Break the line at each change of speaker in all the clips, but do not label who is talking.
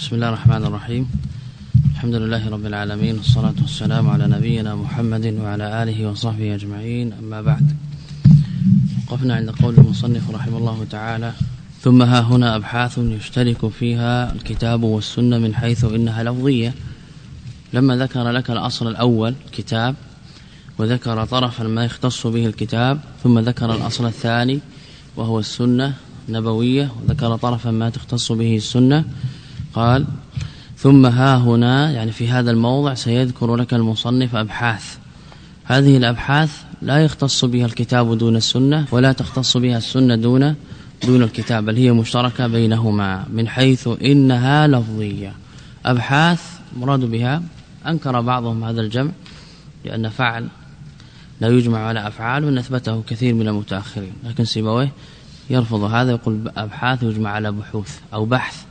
بسم الله الرحمن الرحيم. الحمد لله رب العالمين والصلاة والسلام على نبينا محمد وعلى آله وصحبه أجمعين. أما بعد وقفنا عند قول المصنف رحمه الله تعالى ثم ها هنا أبحاث يشترك فيها الكتاب والسنة من حيث إنها لفظية. لما ذكر لك الأصل الأول كتاب وذكر طرفا ما يختص به الكتاب ثم ذكر الأصل الثاني وهو السنة نبوية وذكر طرفا ما تختص به السنة قال ثم ها هنا يعني في هذا الموضع سيذكر لك المصنف أبحاث. هذه الأبحاث لا يختص بها الكتاب دون السنة ولا تختص بها السنة دون دون الكتاب بل هي مشتركة بينهما من حيث إنها لفظية. أبحاث مراد بها أنكر بعضهم هذا الجمع لأن فعل لا يجمع على أفعال وأن أثبته كثير من المتأخرين. لكن سيبويه يرفض هذا يقول أبحاث يجمع على بحوث أو بحث.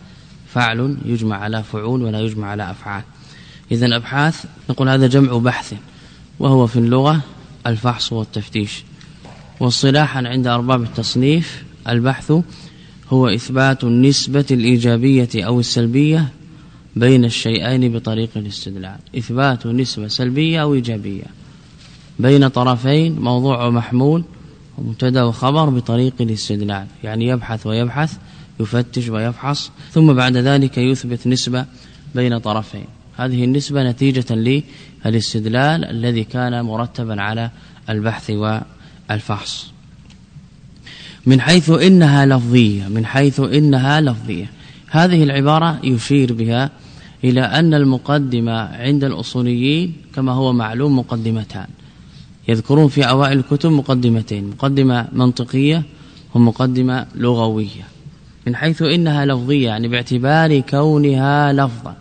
فعل يجمع على فعول ولا يجمع على أفعال. إذا أبحاث نقول هذا جمع بحث وهو في اللغة الفحص والتفتيش. واصطلاحا عند أرباب التصنيف البحث هو إثبات النسبة الإيجابية أو السلبية بين الشيئين بطريق الاستدلال. إثبات نسبة سلبية أو إيجابية بين طرفين موضوع ومحمول ومبتدا وخبر بطريق الاستدلال. يعني يبحث ويبحث يفتش ويفحص ثم بعد ذلك يثبت نسبة بين طرفين. هذه النسبة نتيجة للاستدلال الذي كان مرتبا على البحث والفحص. من حيث إنها لفظية من حيث إنها لفظية. هذه العبارة يشير بها إلى أن المقدمة عند الأصوليين كما هو معلوم مقدمتان. يذكرون في أوائل الكتب مقدمتين مقدمة منطقية ومقدمة لغوية. من حيث إنها لفظية يعني باعتبار كونها لفظا.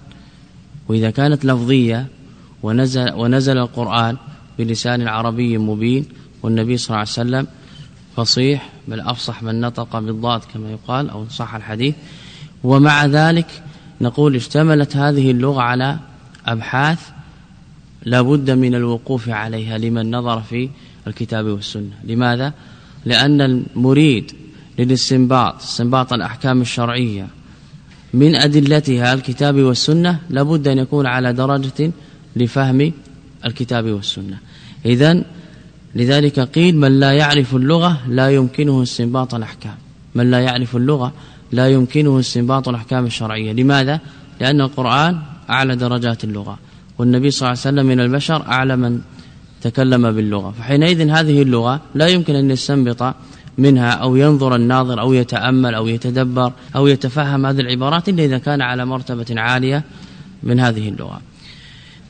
وإذا كانت لفظية ونزل, ونزل القرآن بلسان عربي مبين والنبي صلى الله عليه وسلم فصيح بل أفصح من نطق بالضاد كما يقال أو صح الحديث. ومع ذلك نقول اشتملت هذه اللغة على أبحاث لابد من الوقوف عليها لمن نظر في الكتاب والسنة. لماذا؟ لأن المريد للاستنباط استنباط الأحكام الشرعية. من أدلتها الكتاب والسنة لابد أن يكون على درجة لفهم الكتاب والسنة. إذا لذلك قيل من لا يعرف اللغة لا يمكنه استنباط الأحكام. من لا يعرف اللغة لا يمكنه استنباط الأحكام الشرعية. لماذا؟ لأن القرآن أعلى درجات اللغة والنبي صلى الله عليه وسلم من البشر أعلى من تكلم باللغة. فحينئذ هذه اللغة لا يمكن أن يستنبط منها أو ينظر الناظر أو يتأمل أو يتدبر أو يتفهم هذه العبارات إلا إذا كان على مرتبة عالية من هذه اللغة.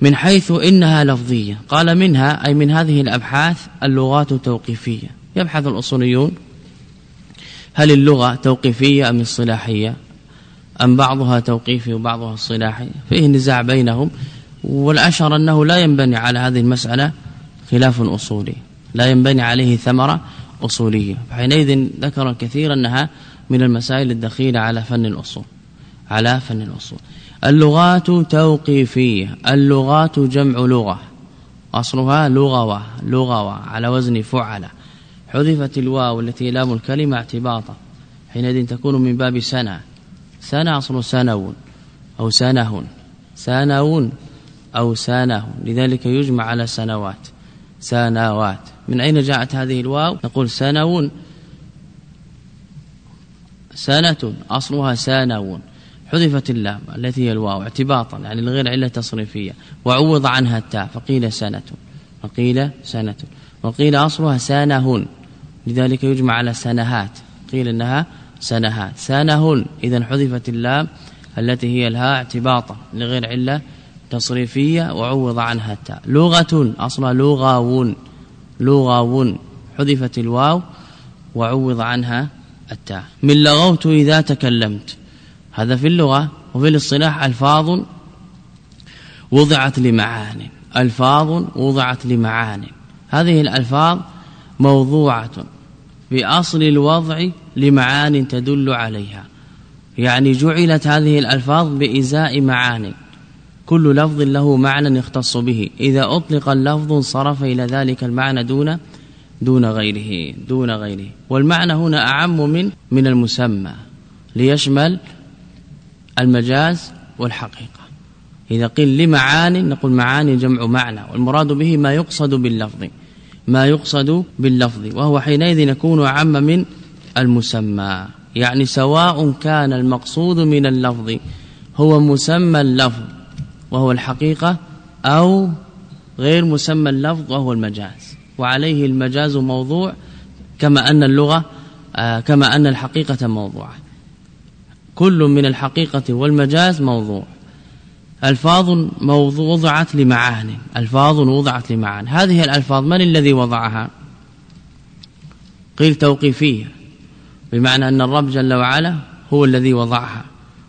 من حيث إنها لفظية. قال منها أي من هذه الأبحاث اللغات التوقيفية يبحث الأصوليون هل اللغة توقيفية أم اصطلاحية؟ أم بعضها توقيفي وبعضها اصطلاحي؟ فيه نزاع بينهم والأشهر أنه لا ينبني على هذه المسألة خلاف أصولي. لا ينبني عليه ثمرة أصولية حينئذ ذكر كثير أنها من المسائل الدخيلة على فن الأصول. على فن الأصول. اللغات توقيفية. اللغات جمع لغة. أصلها لغوة لغوة على وزن فعل. حذفت الواو التي لام الكلمة اعتباطا. حينئذ تكون من باب سنة. سنة أصل سنو أو سنه سنون أو سانه لذلك يجمع على سنوات. سنوات. من أين جاءت هذه الواو؟ نقول سنون سنة أصلها سانون حذفت اللام التي هي الواو اعتباطا يعني لغير علة تصريفية. وعوض عنها التاء فقيل سنة. وقيل سنة. وقيل أصلها سانهن لذلك يجمع على سنهات. قيل إنها سنهات. سانهن إذا حذفت اللام التي هي الهاء اعتباطا لغير علة تصريفية وعوض عنها التاء. لغة أصلا لغاون لغاون حذفت الواو وعوض عنها التاء. من لغوت إذا تكلمت. هذا في اللغة وفي الاصطلاح ألفاظ وضعت لمعان. ألفاظ وضعت لمعان. هذه الألفاظ موضوعة بأصل الوضع لمعان تدل عليها. يعني جعلت هذه الألفاظ بإزاء معاني كل لفظ له معنى يختص به. إذا أطلق اللفظ صرف إلى ذلك المعنى دون دون غيره دون غيره. والمعنى هنا أعم من من المسمى ليشمل المجاز والحقيقة. إذا قيل لمعاني نقول معاني جمع معنى والمراد به ما يقصد باللفظ ما يقصد باللفظ وهو حينئذ يكون أعم من المسمى. يعني سواء كان المقصود من اللفظ هو مسمى اللفظ وهو الحقيقة أو غير مسمى اللفظ وهو المجاز. وعليه المجاز موضوع كما أن اللغة آه، كما أن الحقيقة موضوعة. كل من الحقيقة والمجاز موضوع. موضوع وضعت لمعان. ألفاظ وضعت لمعان. هذه الألفاظ من الذي وضعها؟ قيل توقيفية بمعنى أن الرب جل وعلا هو الذي وضعها.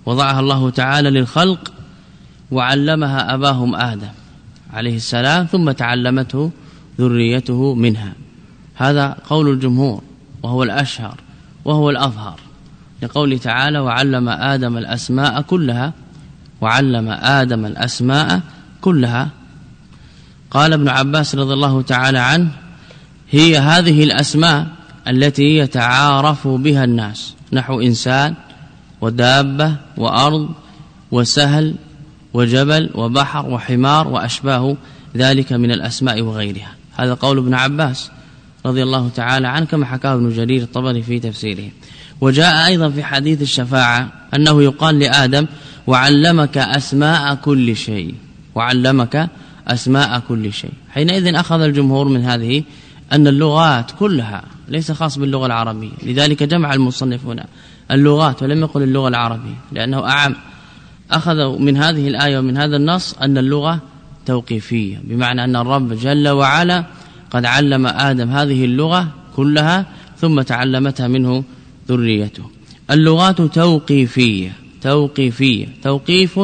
وضعها الله تعالى للخلق وعلمها أباهم آدم عليه السلام ثم تعلمته ذريته منها. هذا قول الجمهور وهو الأشهر وهو الأظهر لقوله تعالى وعلم آدم الأسماء كلها وعلم آدم الأسماء كلها. قال ابن عباس رضي الله تعالى عنه هي هذه الأسماء التي يتعارف بها الناس نحو إنسان ودابة وأرض وسهل وجبل وبحر وحمار وأشباه ذلك من الأسماء وغيرها. هذا قول ابن عباس رضي الله تعالى عنه كما حكاه ابن جرير الطبري في تفسيره. وجاء أيضا في حديث الشفاعة أنه يقال لآدم وعلمك أسماء كل شيء. وعلمك أسماء كل شيء. حينئذ أخذ الجمهور من هذه أن اللغات كلها ليس خاص باللغة العربية. لذلك جمع المصنف هنا اللغات ولم يقل اللغة العربية لأنه أعم. أخذوا من هذه الآية ومن هذا النص أن اللغة توقيفية. بمعنى أن الرب جل وعلا قد علم آدم هذه اللغة كلها ثم تعلمتها منه ذريته. اللغات توقيفية توقيفية توقيف.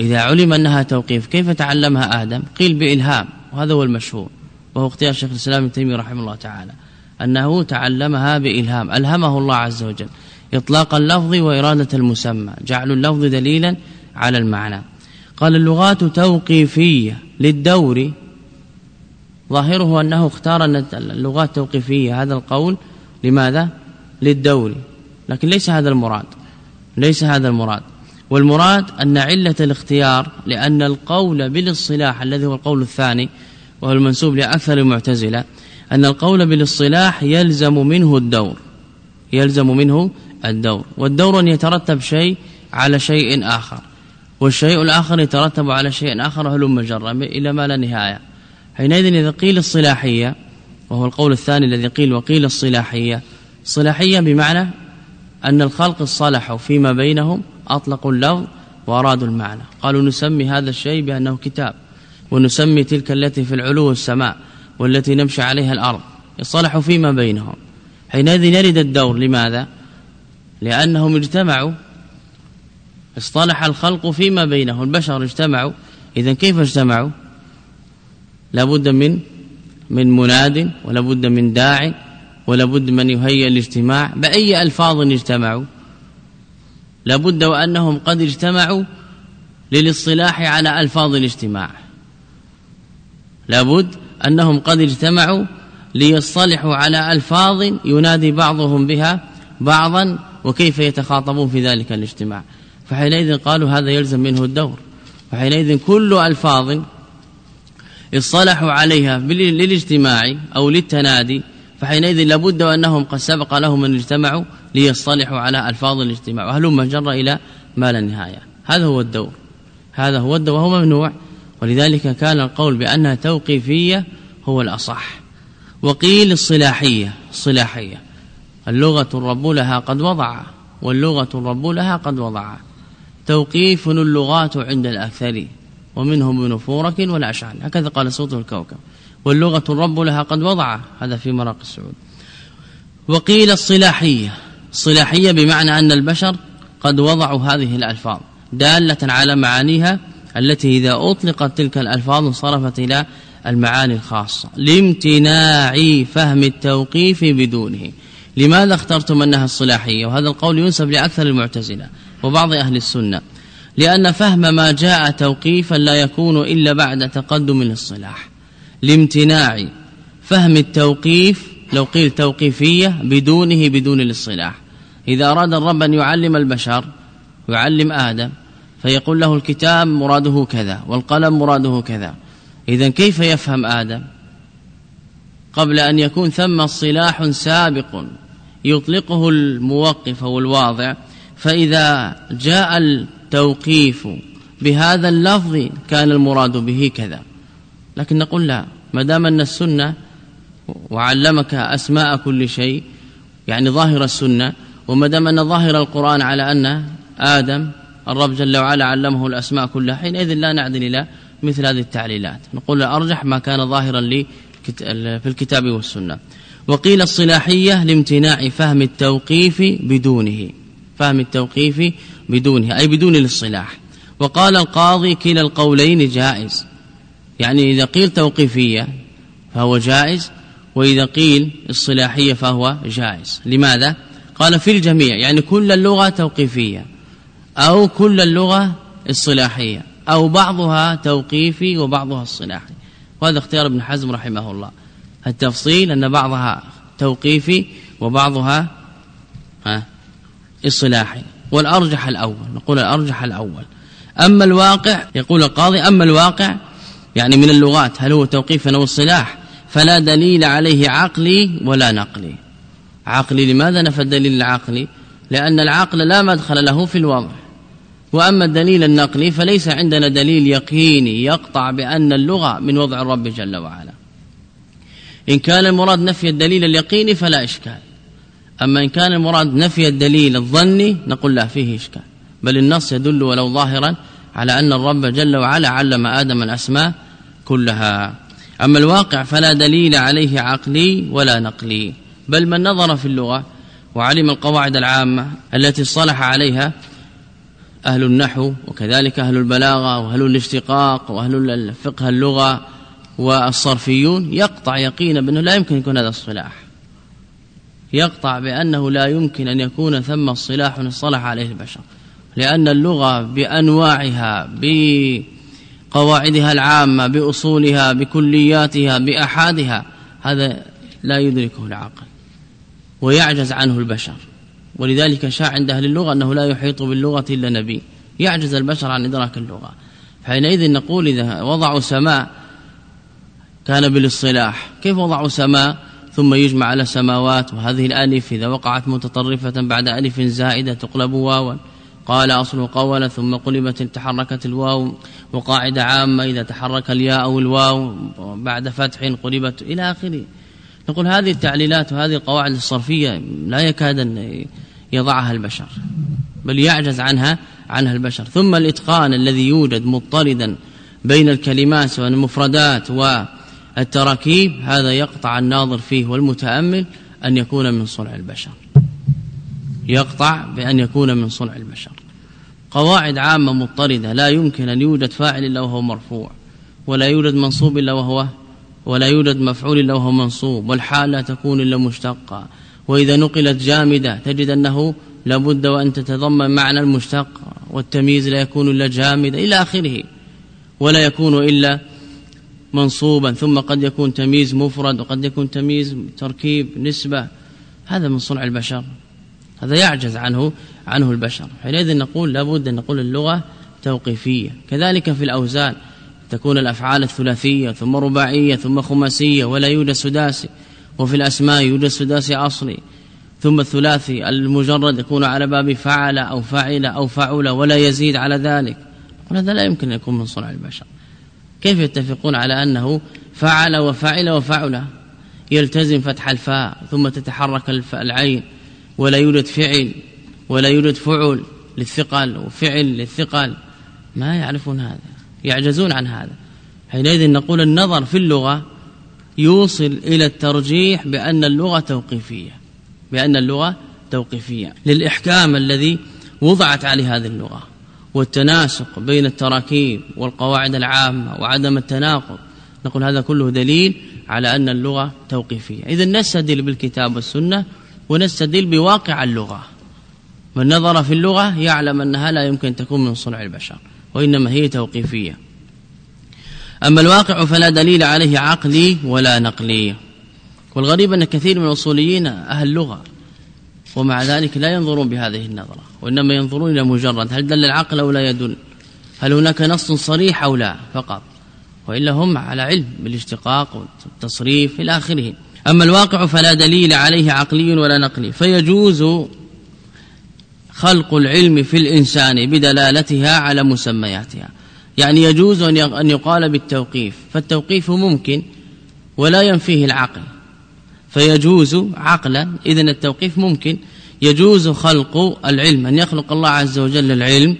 إذا علم أنها توقيف كيف تعلمها آدم؟ قيل بإلهام وهذا هو المشهور وهو اختيار شيخ الإسلام ابن تيمية رحمه الله تعالى أنه تعلمها بإلهام ألهمه الله عز وجل. إطلاق اللفظ وإرادة المسمى. جعل اللفظ دليلا على المعنى. قال اللغات توقيفية للدور. ظاهره أنه اختار أن اللغات توقيفية. هذا القول لماذا؟ للدور. لكن ليس هذا المراد. ليس هذا المراد. والمراد أن علة الاختيار لأن القول بالاصطلاح الذي هو القول الثاني وهو المنسوب لأكثر المعتزلة أن القول بالاصطلاح يلزم منه الدور. يلزم منه الدور. والدور أن يترتب شيء على شيء آخر. والشيء الآخر يترتب على شيء آخر هلم جرا إلى ما لا نهاية. حينئذ إذا قيل الصلاحية وهو القول الثاني الذي قيل وقيل الصلاحية. صلاحية بمعنى أن الخلق الصلحوا فيما بينهم أطلقوا اللفظ وأرادوا المعنى. قالوا نسمي هذا الشيء بأنه كتاب. ونسمي تلك التي في العلو السماء والتي نمشي عليها الأرض. يصلحوا فيما بينهم. حينئذ يرد الدور. لماذا؟ لأنهم اجتمعوا. اصطلح الخلق فيما بينهم البشر اجتمعوا. إذا كيف اجتمعوا؟ لابد من من مناد ولابد من داع ولابد من يهيئ الاجتماع. بأي ألفاظ اجتمعوا؟ لابد وأنهم قد اجتمعوا للاصطلاح على ألفاظ الاجتماع. لابد أنهم قد اجتمعوا ليصطلحوا على ألفاظ ينادي بعضهم بها بعضا وكيف يتخاطبون في ذلك الاجتماع. فحينئذ قالوا هذا يلزم منه الدور. فحينئذ كل ألفاظ اصطلحوا عليها للاجتماع أو للتنادي فحينئذ لابد وأنهم قد سبق لهم أن اجتمعوا ليصطلحوا على ألفاظ الاجتماع. وهلم جر إلى ما لا نهاية. هذا هو الدور. هذا هو الدور. وهو ممنوع. ولذلك كان القول بأنها توقيفية هو الأصح. وقيل الصلاحية. الصلاحية. اللغة الرب لها قد وضع واللغة الرب لها قد وضع. توقيف اللغات عند الأكثر ومنهم ابن فورك هكذا قال صوت الكوكب. واللغة الرب لها قد وضع هذا في مراق السعود. وقيل الصلاحية. الصلاحية بمعنى أن البشر قد وضعوا هذه الألفاظ دالة على معانيها التي إذا أطلقت تلك الألفاظ انصرفت إلى المعاني الخاصة لامتناع فهم التوقيف بدونه. لماذا اخترتم أنها الصلاحية؟ وهذا القول ينسب لأكثر المعتزلة وبعض أهل السنة لأن فهم ما جاء توقيفا لا يكون إلا بعد تقدم الصلاح لامتناع فهم التوقيف لو قيل توقيفية بدونه بدون الاصطلاح. إذا أراد الرب أن يعلم البشر يعلم آدم فيقول له الكتاب مراده كذا والقلم مراده كذا. إذا كيف يفهم آدم؟ قبل أن يكون ثم صلاح سابق. يطلقه الموقف أو الواضع فإذا جاء التوقيف بهذا اللفظ كان المراد به كذا. لكن نقول لا ما دام أن السنة وعلمك أسماء كل شيء يعني ظاهر السنة وما دام أن ظاهر القرآن على أن آدم الرب جل وعلا علمه الأسماء كلها حينئذ لا نعدل إلى مثل هذه التعليلات. نقول أرجح ما كان ظاهرا لي في الكتاب والسنة. وقيل الصلاحية لامتناع فهم التوقيف بدونه فهم التوقيف بدونه أي بدون الاصطلاح. وقال القاضي كلا القولين جائز. يعني إذا قيل توقيفية فهو جائز وإذا قيل الصلاحية فهو جائز. لماذا؟ قال في الجميع يعني كل اللغة توقيفية أو كل اللغة الصلاحية أو بعضها توقيفي وبعضها الصلاحي وهذا اختيار ابن حزم رحمه الله. التفصيل أن بعضها توقيفي وبعضها الصلاحي والأرجح الأول نقول الأرجح الأول. أما الواقع يقول القاضي أما الواقع يعني من اللغات هل هو توقيف أو الصلاح فلا دليل عليه عقلي ولا نقلي. عقلي لماذا نفى الدليل العقلي؟ لأن العقل لا مدخل له في الوضع. وأما الدليل النقلي فليس عندنا دليل يقيني يقطع بأن اللغة من وضع الرب جل وعلا. إن كان المراد نفي الدليل اليقيني فلا إشكال. أما إن كان المراد نفي الدليل الظني نقول لا فيه إشكال. بل النص يدل ولو ظاهرا على أن الرب جل وعلا علم آدم الأسماء كلها. أما الواقع فلا دليل عليه عقلي ولا نقلي. بل من نظر في اللغة وعلم القواعد العامة التي صلح عليها أهل النحو وكذلك أهل البلاغة وأهل الاشتقاق وأهل الفقه اللغة والصرفيون يقطع يقينا بأنه لا يمكن يكون هذا الصلاح. يقطع بأنه لا يمكن أن يكون ثم الصلاح اصطلح عليه البشر. لأن اللغة بأنواعها بقواعدها العامة بأصولها بكلياتها بأحادها هذا لا يدركه العقل ويعجز عنه البشر. ولذلك شاع عند أهل اللغة أنه لا يحيط باللغة إلا نبي. يعجز البشر عن إدراك اللغة. حينئذ نقول إذا وضعوا سماء كان بالاصطلاح. كيف وضعوا سماء؟ ثم يجمع على سماوات. وهذه الألف إذا وقعت متطرفة بعد ألف زائدة تقلب واوا. قال أصل قول ثم قلبت تحركت الواو. وقاعدة عامة إذا تحرك الياء أو الواو بعد فتح قلبت إلى آخره. نقول هذه التعليلات وهذه القواعد الصرفية لا يكاد أن يضعها البشر بل يعجز عنها عنها البشر. ثم الإتقان الذي يوجد مضطردا بين الكلمات والمفردات و التراكيب هذا يقطع الناظر فيه والمتأمل أن يكون من صنع البشر. يقطع بأن يكون من صنع البشر. قواعد عامة مضطردة لا يمكن أن يوجد فاعل إلا وهو مرفوع ولا يوجد منصوب إلا وهو ولا يوجد مفعول إلا وهو منصوب والحال لا تكون إلا مشتقة. وإذا نقلت جامدة تجد أنه لابد وأن تتضمن معنى المشتق والتمييز لا يكون إلا جامدة إلى آخره ولا يكون إلا منصوبا ثم قد يكون تمييز مفرد وقد يكون تمييز تركيب نسبة. هذا من صنع البشر. هذا يعجز عنه عنه البشر. حينئذ نقول لابد أن نقول اللغة توقيفية. كذلك في الأوزان تكون الأفعال الثلاثية ثم رباعية ثم خماسية ولا يوجد سداسي. وفي الأسماء يوجد سداسي أصلي. ثم الثلاثي المجرد يكون على باب فعل أو فعل أو فعل ولا يزيد على ذلك. وهذا لا يمكن أن يكون من صنع البشر. كيف يتفقون على أنه فعل وفعل وفعل؟ يلتزم فتح الفاء ثم تتحرك العين ولا يوجد فعل ولا يوجد فعل للثقل وفعل للثقل. ما يعرفون هذا يعجزون عن هذا. حينئذ نقول النظر في اللغة يوصل إلى الترجيح بأن اللغة توقيفية بأن اللغة توقيفية. للإحكام الذي وضعت عليه هذه اللغة. والتناسق بين التراكيب والقواعد العامة وعدم التناقض. نقول هذا كله دليل على أن اللغة توقيفية. إذا نستدل بالكتاب والسنة ونستدل بواقع اللغة. من نظر في اللغة يعلم أنها لا يمكن تكون من صنع البشر وإنما هي توقيفية. أما الواقع فلا دليل عليه عقلي ولا نقلي. والغريب أن كثير من الأصوليين أهل لغة ومع ذلك لا ينظرون بهذه النظرة وإنما ينظرون إلى مجرد هل دل العقل أو لا يدل هل هناك نص صريح أو لا فقط وإلا هم على علم بالاشتقاق والتصريف إلى آخره. أما الواقع فلا دليل عليه عقلي ولا نقلي فيجوز خلق العلم في الإنسان بدلالتها على مسمياتها. يعني يجوز أن يقال بالتوقيف فالتوقيف ممكن ولا ينفيه العقل. فيجوز عقلا إذا التوقيف ممكن. يجوز خلق العلم أن يخلق الله عز وجل العلم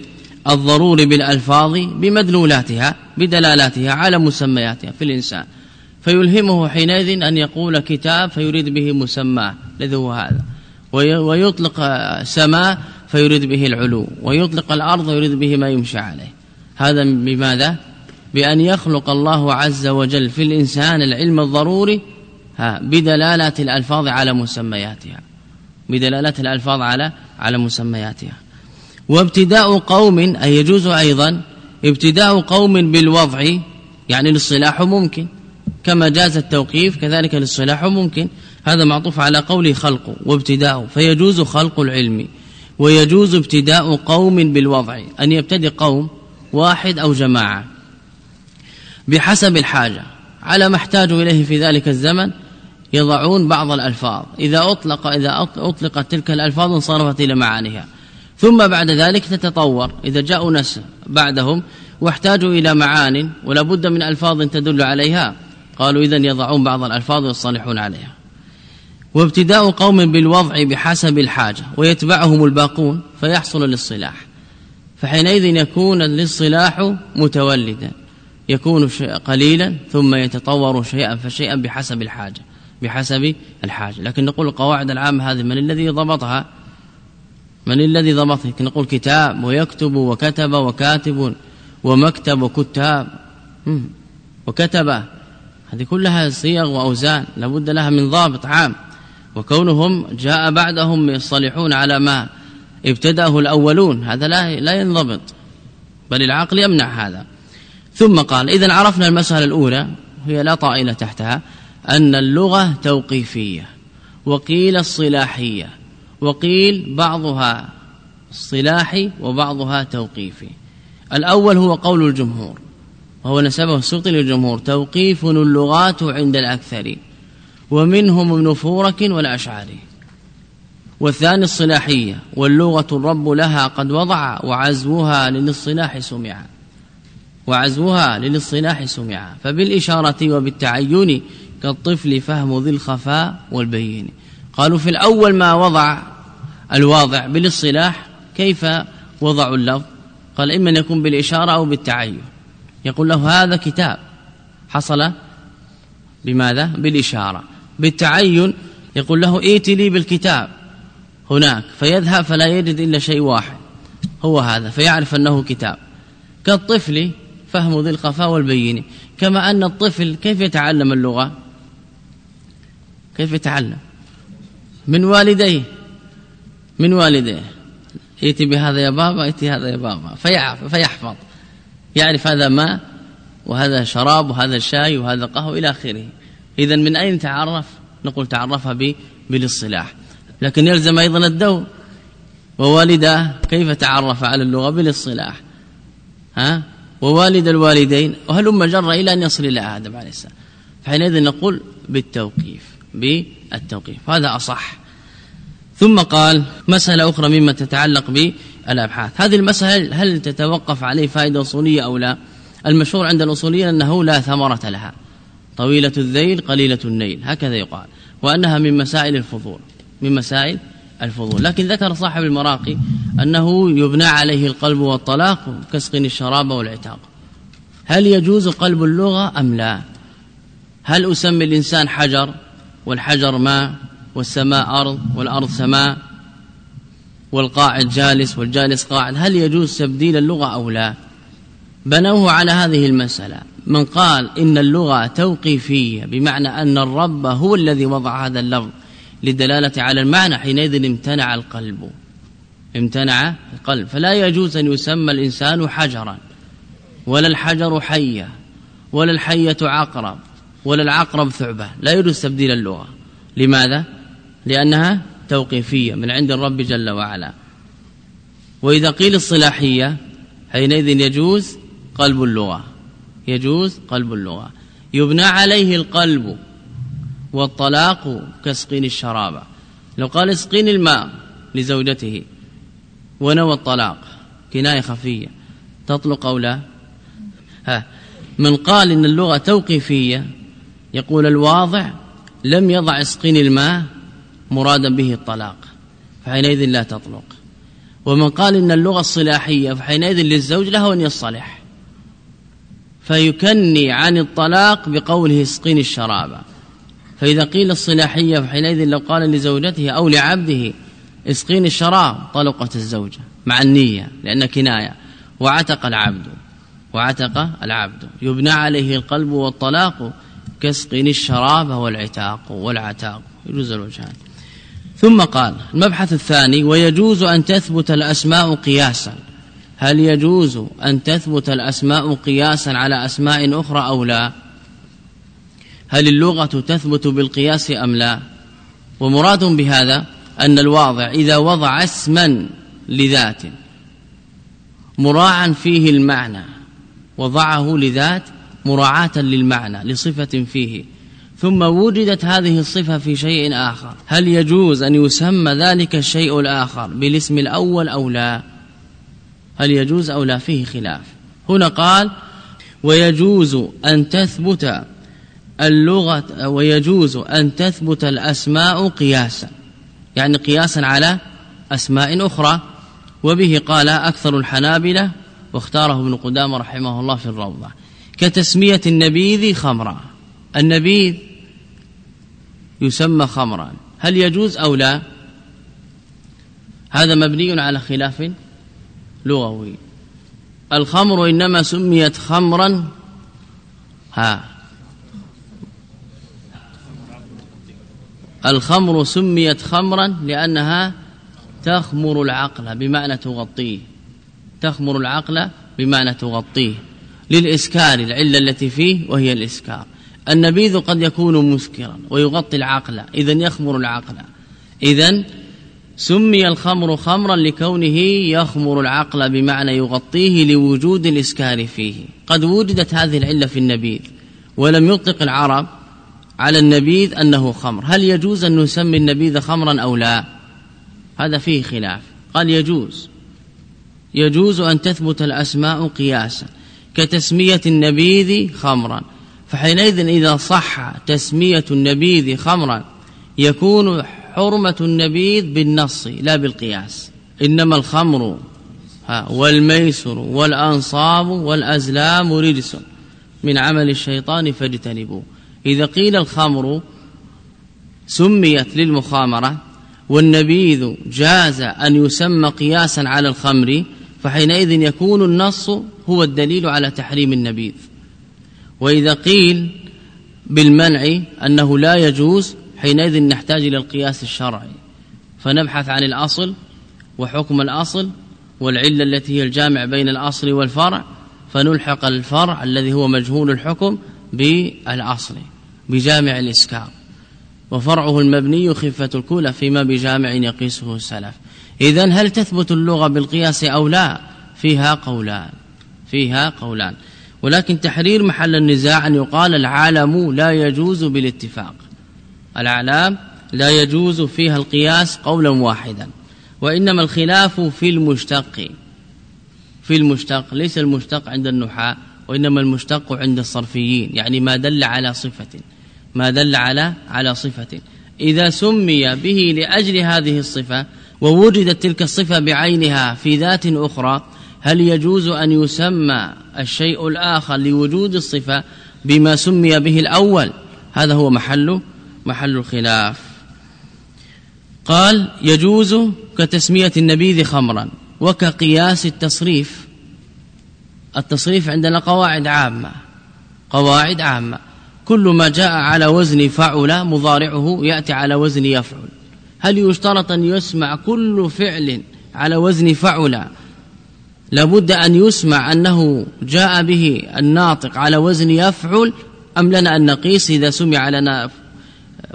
الضروري بالألفاظ بمدلولاتها بدلالاتها على مسمياتها في الإنسان. فيلهمه حينئذ أن يقول كتاب فيريد به مسماه الذي هو هذا. ويطلق سماء فيريد به العلو ويطلق الأرض ويريد به ما يمشي عليه. هذا بماذا؟ بأن يخلق الله عز وجل في الإنسان العلم الضروري بدلالة الألفاظ على مسمياتها. بدلالة الألفاظ على على مسمياتها. وابتداء قوم أي يجوز أيضا ابتداء قوم بالوضع يعني الاصطلاح ممكن كما جاز التوقيف كذلك الاصطلاح ممكن. هذا معطوف على قول خلق وابتداء فيجوز خلق العلم ويجوز ابتداء قوم بالوضع أن يبتدئ قوم واحد أو جماعة. بحسب الحاجة على ما احتاجوا إليه في ذلك الزمن يضعون بعض الألفاظ. إذا أطلق إذا أطلقت تلك الألفاظ انصرفت إلى معانيها. ثم بعد ذلك تتطور. إذا جاءوا ناس بعدهم واحتاجوا إلى معان ولا بد من ألفاظ تدل عليها قالوا إذا يضعون بعض الألفاظ ويصطلحون عليها. وابتداء قوم بالوضع بحسب الحاجة ويتبعهم الباقون فيحصل الاصطلاح فحينئذ يكون الاصطلاح متولدا. يكون قليلا ثم يتطور شيئا فشيئا بحسب الحاجة. بحسب الحاجة. لكن نقول القواعد العامة هذه من الذي ضبطها؟ من الذي ضبطها؟ نقول كتاب ويكتب وكتب وكاتب ومكتب وكتاب وكتب. هذه كلها صيغ وأوزان لابد لها من ضابط عام. وكونهم جاء بعدهم يصطلحون على ما ابتدأه الأولون هذا لا لا ينضبط بل العقل يمنع هذا. ثم قال إذا عرفنا المسألة الأولى هي لا طائلة تحتها. أن اللغة توقيفية وقيل الصلاحية وقيل بعضها صلاحي وبعضها توقيفي. الأول هو قول الجمهور وهو نسبه السلطي للجمهور توقيف اللغات عند الأكثر ومنهم ابن فورك والأشعري والثاني الصلاحية واللغة الرب لها قد وضع وعزوها للاصطلاح سمع. وعزوها للاصطلاح سمع. فبالإشارة وبالتعين كالطفل فهم ذي الخفاء والبين قالوا في الأول ما وضع الواضع بالاصطلاح كيف وضعوا اللفظ؟ قال إما أن يكون بالإشارة أو بالتعين. يقول له هذا كتاب. حصل بماذا؟ بالإشارة. بالتعين يقول له ائت لي بالكتاب. هناك. فيذهب فلا يجد إلا شيء واحد. هو هذا. فيعرف أنه كتاب. كالطفل فهم ذي الخفاء والبين كما أن الطفل كيف يتعلم اللغة؟ كيف يتعلم؟ من والديه. من والديه. ائتي بهذا يا بابا ائتي هذا يا بابا. فيحفظ. يعرف هذا ماء وهذا شراب وهذا شاي وهذا قهوة إلى آخره. إذا من أين تعرف؟ نقول تعرفها بالاصطلاح. لكن يلزم أيضا الدور. ووالده كيف تعرف على اللغة؟ بالاصطلاح. ها؟ ووالد الوالدين. وهلم جر إلى أن يصل إلى آدم عليه السلام؟ فحينئذ نقول بالتوقيف. بالتوقيف. هذا أصح. ثم قال مسألة أخرى مما تتعلق بالأبحاث. هذه المسألة هل تتوقف عليه فائدة أصولية أو لا؟ المشهور عند الأصوليين أنه لا ثمرة لها. طويلة الذيل قليلة النيل. هكذا يقال. وأنها من مسائل الفضول. من مسائل الفضول. لكن ذكر صاحب المراقي أنه يبنى عليه القلب والطلاق كسقن الشراب والعتاق. هل يجوز قلب اللغة أم لا؟ هل أسمي الإنسان حجر؟ والحجر ماء والسماء أرض والأرض سماء والقاعد جالس والجالس قاعد. هل يجوز تبديل اللغة أو لا؟ بنوه على هذه المسألة. من قال إن اللغة توقيفية بمعنى أن الرب هو الذي وضع هذا اللفظ للدلالة على المعنى حينئذ امتنع القلب. امتنع القلب. فلا يجوز أن يسمى الإنسان حجرا ولا الحجر حية ولا الحية عقرب. ولا العقرب ثعبة. لا يجوز تبديل اللغة. لماذا؟ لأنها توقيفية من عند الرب جل وعلا. وإذا قيل الصلاحية حينئذ يجوز قلب اللغة. يجوز قلب اللغة. يبنى عليه القلب والطلاق كسقين الشراب. لو قال اسقين الماء لزوجته ونوى الطلاق كناية خفية. تطلق أو لا؟ ها. من قال إن اللغة توقيفية يقول الواضع لم يضع اسقين الماء مرادا به الطلاق فحينئذ لا تطلق. ومن قال إن اللغة الصلاحية فحينئذ للزوج له أن يصطلح. فيكني عن الطلاق بقوله اسقين الشراب. فإذا قيل الصلاحية فحينئذ لو قال لزوجته أو لعبده اسقين الشراب طلقت الزوجة مع النية لأن كناية. وعتق العبد وعتق العبد. يبنى عليه القلب والطلاق كاسقين الشراب والعتاق والعتاق. يجوز الوجهان ثم قال المبحث الثاني ويجوز أن تثبت الأسماء قياسا. هل يجوز أن تثبت الأسماء قياسا على أسماء أخرى أو لا؟ هل اللغة تثبت بالقياس أم لا؟ ومراد بهذا أن الواضع إذا وضع اسما لذات مراعا فيه المعنى وضعه لذات مراعاة للمعنى لصفة فيه. ثم وجدت هذه الصفة في شيء آخر. هل يجوز أن يسمى ذلك الشيء الآخر بالاسم الأول أو لا؟ هل يجوز أو لا؟ فيه خلاف. هنا قال ويجوز أن تثبت اللغة ويجوز أن تثبت الأسماء قياسا. يعني قياسا على أسماء أخرى. وبه قال أكثر الحنابلة واختاره ابن قدامة رحمه الله في الروضة. كتسمية النبيذ خمرا النبيذ يسمى خمرا. هل يجوز أو لا؟ هذا مبني على خلاف لغوي. الخمر إنما سميت خمرا. ها. الخمر سميت خمرا لأنها تخمر العقل بمعنى تغطيه. تخمر العقل بمعنى تغطيه. للإسكار العلة التي فيه وهي الإسكار النبيذ قد يكون مسكرا ويغطي العقل إذا يخمر العقل. إذا سمي الخمر خمرا لكونه يخمر العقل بمعنى يغطيه لوجود الإسكار فيه. قد وجدت هذه العلة في النبيذ ولم يطلق العرب على النبيذ أنه خمر. هل يجوز أن نسمي النبيذ خمرا أو لا؟ هذا فيه خلاف. قال يجوز. يجوز أن تثبت الأسماء قياسا. كتسمية النبيذ خمرا. فحينئذ إذا صح تسمية النبيذ خمرا يكون حرمة النبيذ بالنص لا بالقياس. إنما الخمر والميسر والأنصاب والأزلام رجس من عمل الشيطان فاجتنبوه. إذا قيل الخمر سميت للمخامرة والنبيذ جاز أن يسمى قياسا على الخمر فحينئذ يكون النص هو الدليل على تحريم النبيذ. وإذا قيل بالمنع أنه لا يجوز حينئذ نحتاج إلى القياس الشرعي. فنبحث عن الأصل وحكم الأصل والعلة التي هي الجامع بين الأصل والفرع فنلحق الفرع الذي هو مجهول الحكم بالأصل بجامع الإسكار وفرعه المبني خفة الكولة فيما بجامع يقيسه السلف. إذا هل تثبت اللغة بالقياس أو لا؟ فيها قولان فيها قولان. ولكن تحرير محل النزاع أن يقال العالم لا يجوز بالاتفاق. الأعلام لا يجوز فيها القياس قولا واحدا وإنما الخلاف في المشتق في المشتق ليس المشتق عند النحاة وإنما المشتق عند الصرفيين. يعني ما دل على صفة ما دل على على صفة. إذا سمي به لأجل هذه الصفة ووجدت تلك الصفة بعينها في ذات أخرى هل يجوز أن يسمى الشيء الآخر لوجود الصفة بما سمي به الأول؟ هذا هو محل محل الخلاف. قال يجوز كتسمية النبيذ خمرا وكقياس التصريف. التصريف عندنا قواعد عامة قواعد عامة. كل ما جاء على وزن فعل مضارعه يأتي على وزن يفعل. هل يشترط أن يسمع كل فعل على وزن فعل؟ لابد أن يسمع أنه جاء به الناطق على وزن يفعل أم لنا أن نقيس إذا سمع لنا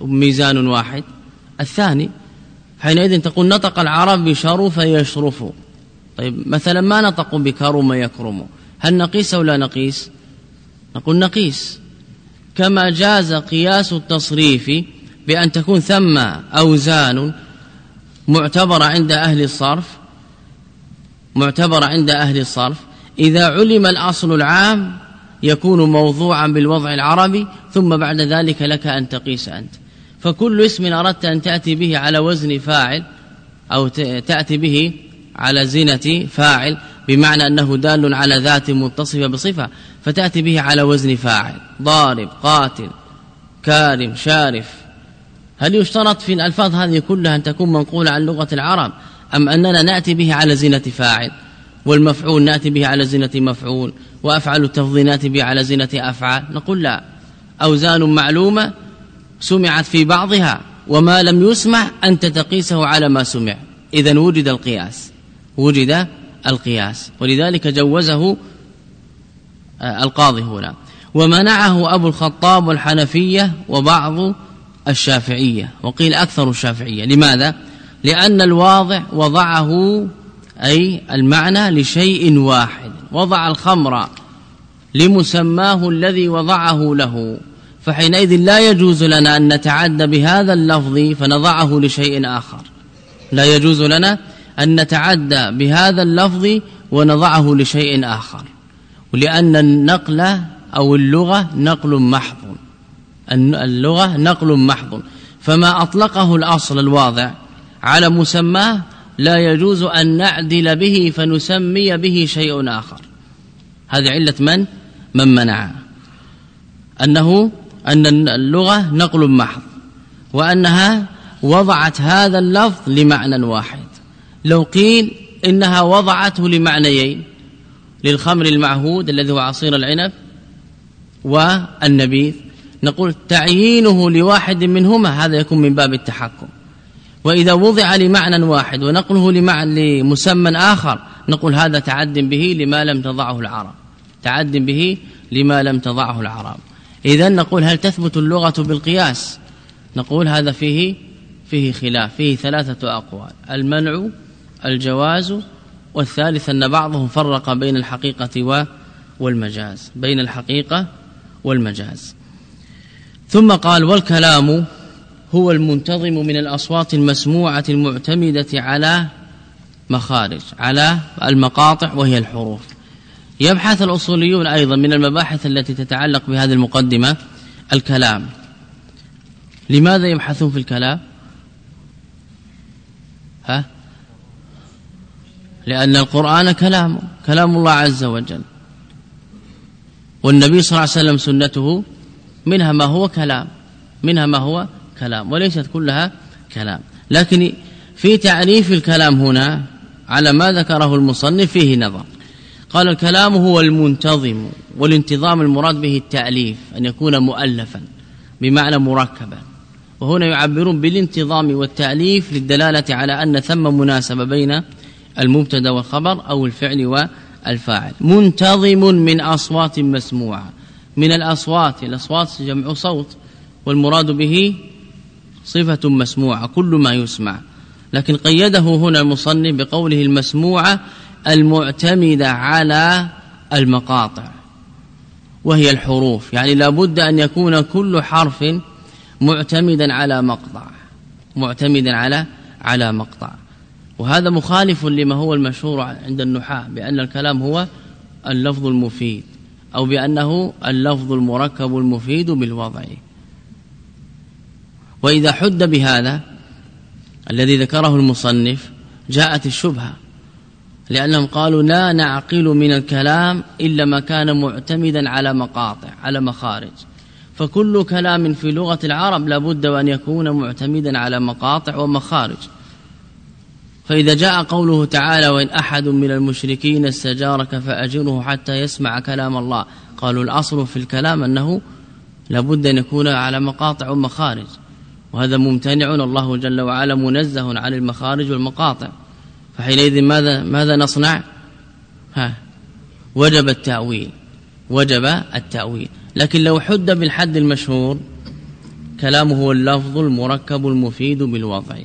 ميزان واحد؟ الثاني حينئذ تقول نطق العرب بشرف يشرف. طيب مثلا ما نطق بكرم يكرم؟ هل نقيس أو لا نقيس؟ نقول نقيس. كما جاز قياس التصريف بأن تكون ثم أوزان معتبرة عند أهل الصرف معتبرة عند أهل الصرف. إذا علم الأصل العام يكون موضوعا بالوضع العربي ثم بعد ذلك لك أن تقيس أنت. فكل اسم أردت أن تأتي به على وزن فاعل أو تأتي به على زينة فاعل بمعنى أنه دال على ذات متصفة بصفة فتأتي به على وزن فاعل. ضارب قاتل كارم شارف. هل يشترط في الألفاظ هذه كلها أن تكون منقولة عن لغة العرب أم أننا نأتي به على زينة فاعل؟ والمفعول نأتي به على زينة مفعول وأفعل التفضيل نأتي به على زينة أفعال؟ نقول لا. أوزان معلومة سمعت في بعضها وما لم يسمع أنت تقيسه على ما سمع. إذا وجد القياس. وجد القياس. ولذلك جوزه آه، القاضي هنا. ومنعه أبو الخطاب والحنفية وبعض الشافعية وقيل أكثر الشافعية. لماذا؟ لأن الواضع وضعه أي المعنى لشيء واحد وضع الخمر لمسماه الذي وضعه له. فحينئذ لا يجوز لنا أن نتعدى بهذا اللفظ فنضعه لشيء آخر. لا يجوز لنا أن نتعدى بهذا اللفظ ونضعه لشيء آخر. ولأن النقل أو اللغة نقل محض. اللغة نقل محض. فما أطلقه الأصل الواضع على مسماه لا يجوز أن نعدل به فنسمي به شيء آخر. هذه علة من؟ من منع. أنه أن اللغة نقل محض. وأنها وضعت هذا اللفظ لمعنى واحد. لو قيل إنها وضعته لمعنيين. للخمر المعهود الذي هو عصير العنب والنبيذ. نقول تعيينه لواحد منهما هذا يكون من باب التحكم. وإذا وضع لمعنى واحد ونقله لمعنى لمسمى آخر نقول هذا تعد به لما لم تضعه العرب. تعد به لما لم تضعه العرب. إذا نقول هل تثبت اللغة بالقياس؟ نقول هذا فيه فيه خلاف فيه ثلاثة أقوال. المنع الجواز والثالث أن بعضهم فرق بين الحقيقة والمجاز بين الحقيقة والمجاز. ثم قال والكلام هو المنتظم من الأصوات المسموعة المعتمدة على مخارج على المقاطع وهي الحروف. يبحث الأصوليون أيضا من المباحث التي تتعلق بهذه المقدمة الكلام. لماذا يبحثون في الكلام؟ ها؟ لأن القرآن كلام كلام الله عز وجل. والنبي صلى الله عليه وسلم سنته منها ما هو كلام. منها ما هو كلام. وليست كلها كلام. لكن في تعريف الكلام هنا على ما ذكره المصنف فيه نظر. قال الكلام هو المنتظم والانتظام المراد به التأليف أن يكون مؤلفا بمعنى مركبا. وهنا يعبرون بالانتظام والتأليف للدلالة على أن ثم مناسبة بين المبتدأ والخبر أو الفعل والفاعل. منتظم من أصوات مسموعة. من الأصوات الأصوات جمع صوت والمراد به صفة مسموعة كل ما يسمع. لكن قيده هنا المصنف بقوله المسموعة المعتمدة على المقاطع وهي الحروف. يعني لابد أن يكون كل حرف معتمدا على مقطع معتمدا على على مقطع. وهذا مخالف لما هو المشهور عند النحاة بأن الكلام هو اللفظ المفيد. أو بأنه اللفظ المركب المفيد بالوضع. وإذا حد بهذا الذي ذكره المصنف جاءت الشبهة لأنهم قالوا لا نعقل من الكلام إلا ما كان معتمدا على مقاطع على مخارج. فكل كلام في لغة العرب لابد أن يكون معتمدا على مقاطع ومخارج. فإذا جاء قوله تعالى وإن أحد من المشركين استجارك فأجره حتى يسمع كلام الله. قالوا الأصل في الكلام أنه لابد أن يكون على مقاطع ومخارج. وهذا ممتنع الله جل وعلا منزه عن المخارج والمقاطع. فحينئذ ماذا ماذا نصنع؟ ها وجب التأويل وجب التأويل. لكن لو حد بالحد المشهور كلامه اللفظ المركب المفيد بالوضع.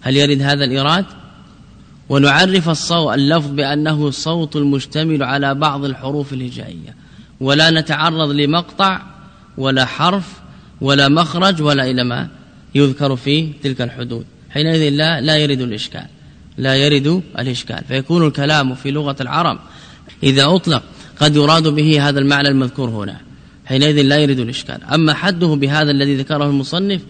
هل يرد هذا الإيراد ونعرف الصوت اللفظ بأنه صوت المشتمل على بعض الحروف الهجائية. ولا نتعرض لمقطع ولا حرف ولا مخرج ولا إلى ما يذكر في تلك الحدود. حينئذ لا لا يرد الإشكال. لا يرد الإشكال. فيكون الكلام في لغة العرب إذا أطلق قد يراد به هذا المعنى المذكور هنا. حينئذ لا يرد الإشكال. أما حده بهذا الذي ذكره المصنف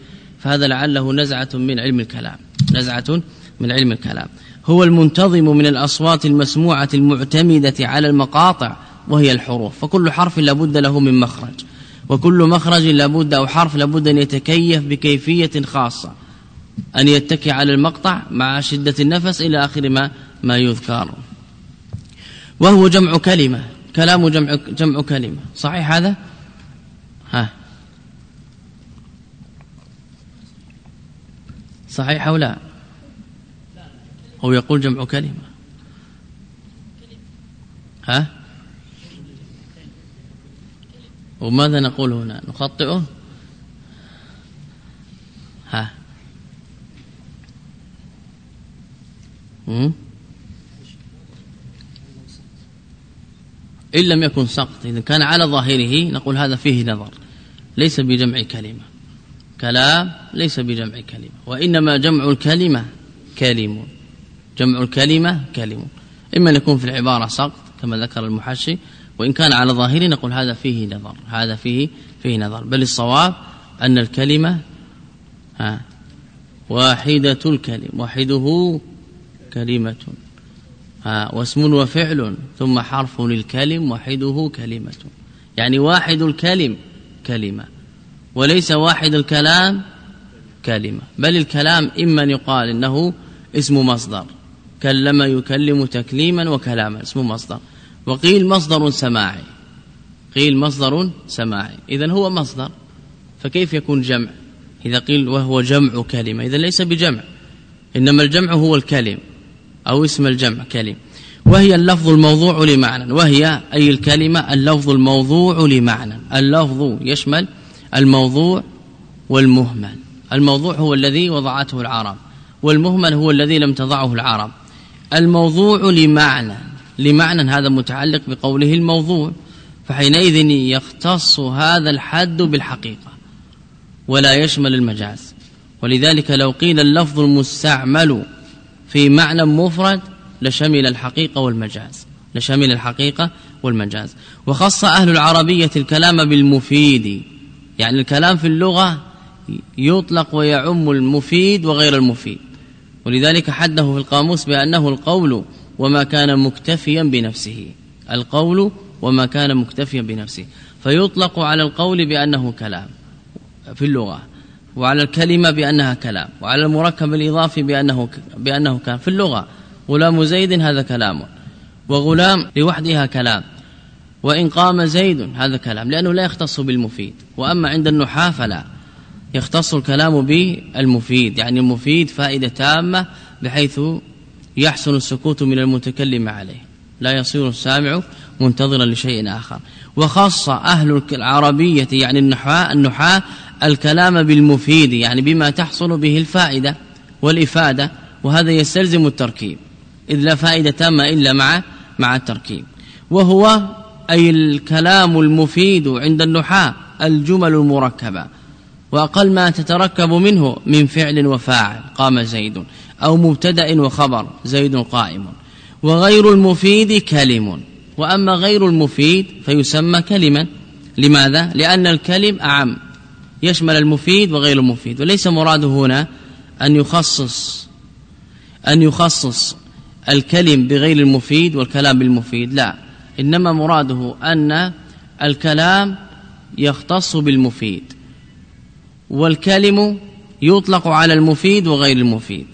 فهذا لعله نزعة من علم الكلام. نزعة من علم الكلام. هو المنتظم من الأصوات المسموعة المعتمدة على المقاطع وهي الحروف. فكل حرف لابد له من مخرج. وكل مخرج لابد أو حرف لابد أن يتكيف بكيفية خاصة. أن يتكي على المقطع مع شدة النفس إلى آخر ما ما يذكر. وهو جمع كلمة. كلام جمع جمع كلمة. صحيح هذا؟ ها. صحيح أو لا؟ هو يقول جمع كلمة. ها؟ وماذا نقول هنا؟ نخطئه ها؟ إن لم يكن سقط إذا كان على ظاهره نقول هذا فيه نظر ليس بجمع كلمة. كلام ليس بجمع كلمة وإنما جمع الكلمة كلم جمع الكلمة كلم. إما أن يكون في العبارة سقط كما ذكر المحشي وإن كان على ظاهره نقول هذا فيه نظر هذا فيه فيه نظر. بل الصواب أن الكلمة ها واحدة الكلم واحدة كلمة. ها واسم وفعل ثم حرف للكلم واحدة كلمة. يعني واحد الكلم كلمة وليس واحد الكلام كلمة. بل الكلام إما أن يقال إنه اسم مصدر. كلم يكلم تكليما وكلاما. اسم مصدر. وقيل مصدر سماعي. قيل مصدر سماعي. إذا هو مصدر. فكيف يكون جمع؟ إذا قيل وهو جمع كلمة. إذا ليس بجمع. إنما الجمع هو الكلم. أو اسم الجمع كلم. وهي اللفظ الموضوع لمعنى. وهي أي الكلمة؟ اللفظ الموضوع لمعنى. اللفظ يشمل الموضوع والمهمل. الموضوع هو الذي وضعته العرب. والمهمل هو الذي لم تضعه العرب. الموضوع لمعنى لمعنى هذا متعلق بقوله الموضوع فحينئذ يختص هذا الحد بالحقيقة ولا يشمل المجاز. ولذلك لو قيل اللفظ المستعمل في معنى مفرد لشمل الحقيقة والمجاز لشمل الحقيقة والمجاز. وخص أهل العربية الكلام بالمفيد يعني الكلام في اللغة يطلق ويعم المفيد وغير المفيد. ولذلك حده في القاموس بأنه القول وما كان مكتفيا بنفسه. القول وما كان مكتفيا بنفسه. فيطلق على القول بأنه كلام في اللغة وعلى الكلمة بأنها كلام وعلى المركب الإضافي بأنه, بأنه كلام في اللغة. غلام زيد هذا كلام وغلام لوحدها كلام وإن قام زيد هذا كلام لأنه لا يختص بالمفيد. وأما عند النحاة فلا. يختص الكلام بالمفيد يعني المفيد فائدة تامة بحيث يحسن السكوت من المتكلم عليه. لا يصير السامع منتظرا لشيء آخر. وخص أهل العربية يعني النحاة النحاة الكلام بالمفيد يعني بما تحصل به الفائدة والإفادة وهذا يستلزم التركيب. إذ لا فائدة تامة إلا مع مع التركيب. وهو أي الكلام المفيد عند النحاة الجمل المركبة. وأقل ما تتركب منه من فعل وفاعل قام زيد أو مبتدأ وخبر زيد قائم. وغير المفيد كلم. وأما غير المفيد فيسمى كلما. لماذا؟ لأن الكلم أعم. يشمل المفيد وغير المفيد. وليس مراده هنا أن يخصص أن يخصص الكلم بغير المفيد والكلام بالمفيد. لا. إنما مراده أن الكلام يختص بالمفيد. والكلم يطلق على المفيد وغير المفيد.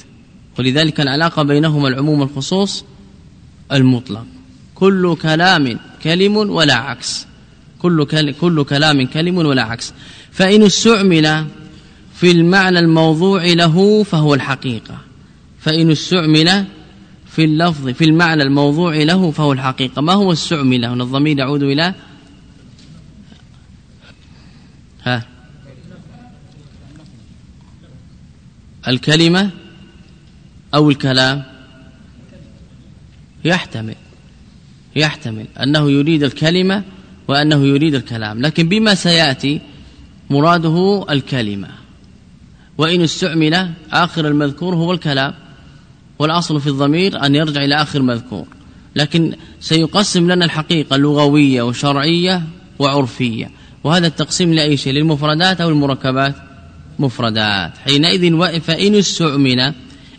ولذلك العلاقة بينهما العموم والخصوص المطلق. كل كلام كلم ولا عكس. كل كل كلام كلم ولا عكس. فإن استعمل في المعنى الموضوع له فهو الحقيقة. فإن استعمل في اللفظ في المعنى الموضوع له فهو الحقيقة. ما هو استعمل هنا الضمير يعود إلى ها؟ الكلمة أو الكلام يحتمل يحتمل أنه يريد الكلمة وأنه يريد الكلام لكن بما سيأتي مراده الكلمة. وإن استعمل آخر المذكور هو الكلام والأصل في الضمير أن يرجع إلى آخر مذكور. لكن سيقسم لنا الحقيقة لغوية وشرعية وعرفية وهذا التقسيم لأي شيء للمفردات أو المركبات. مفردات. حينئذ فإن استعمل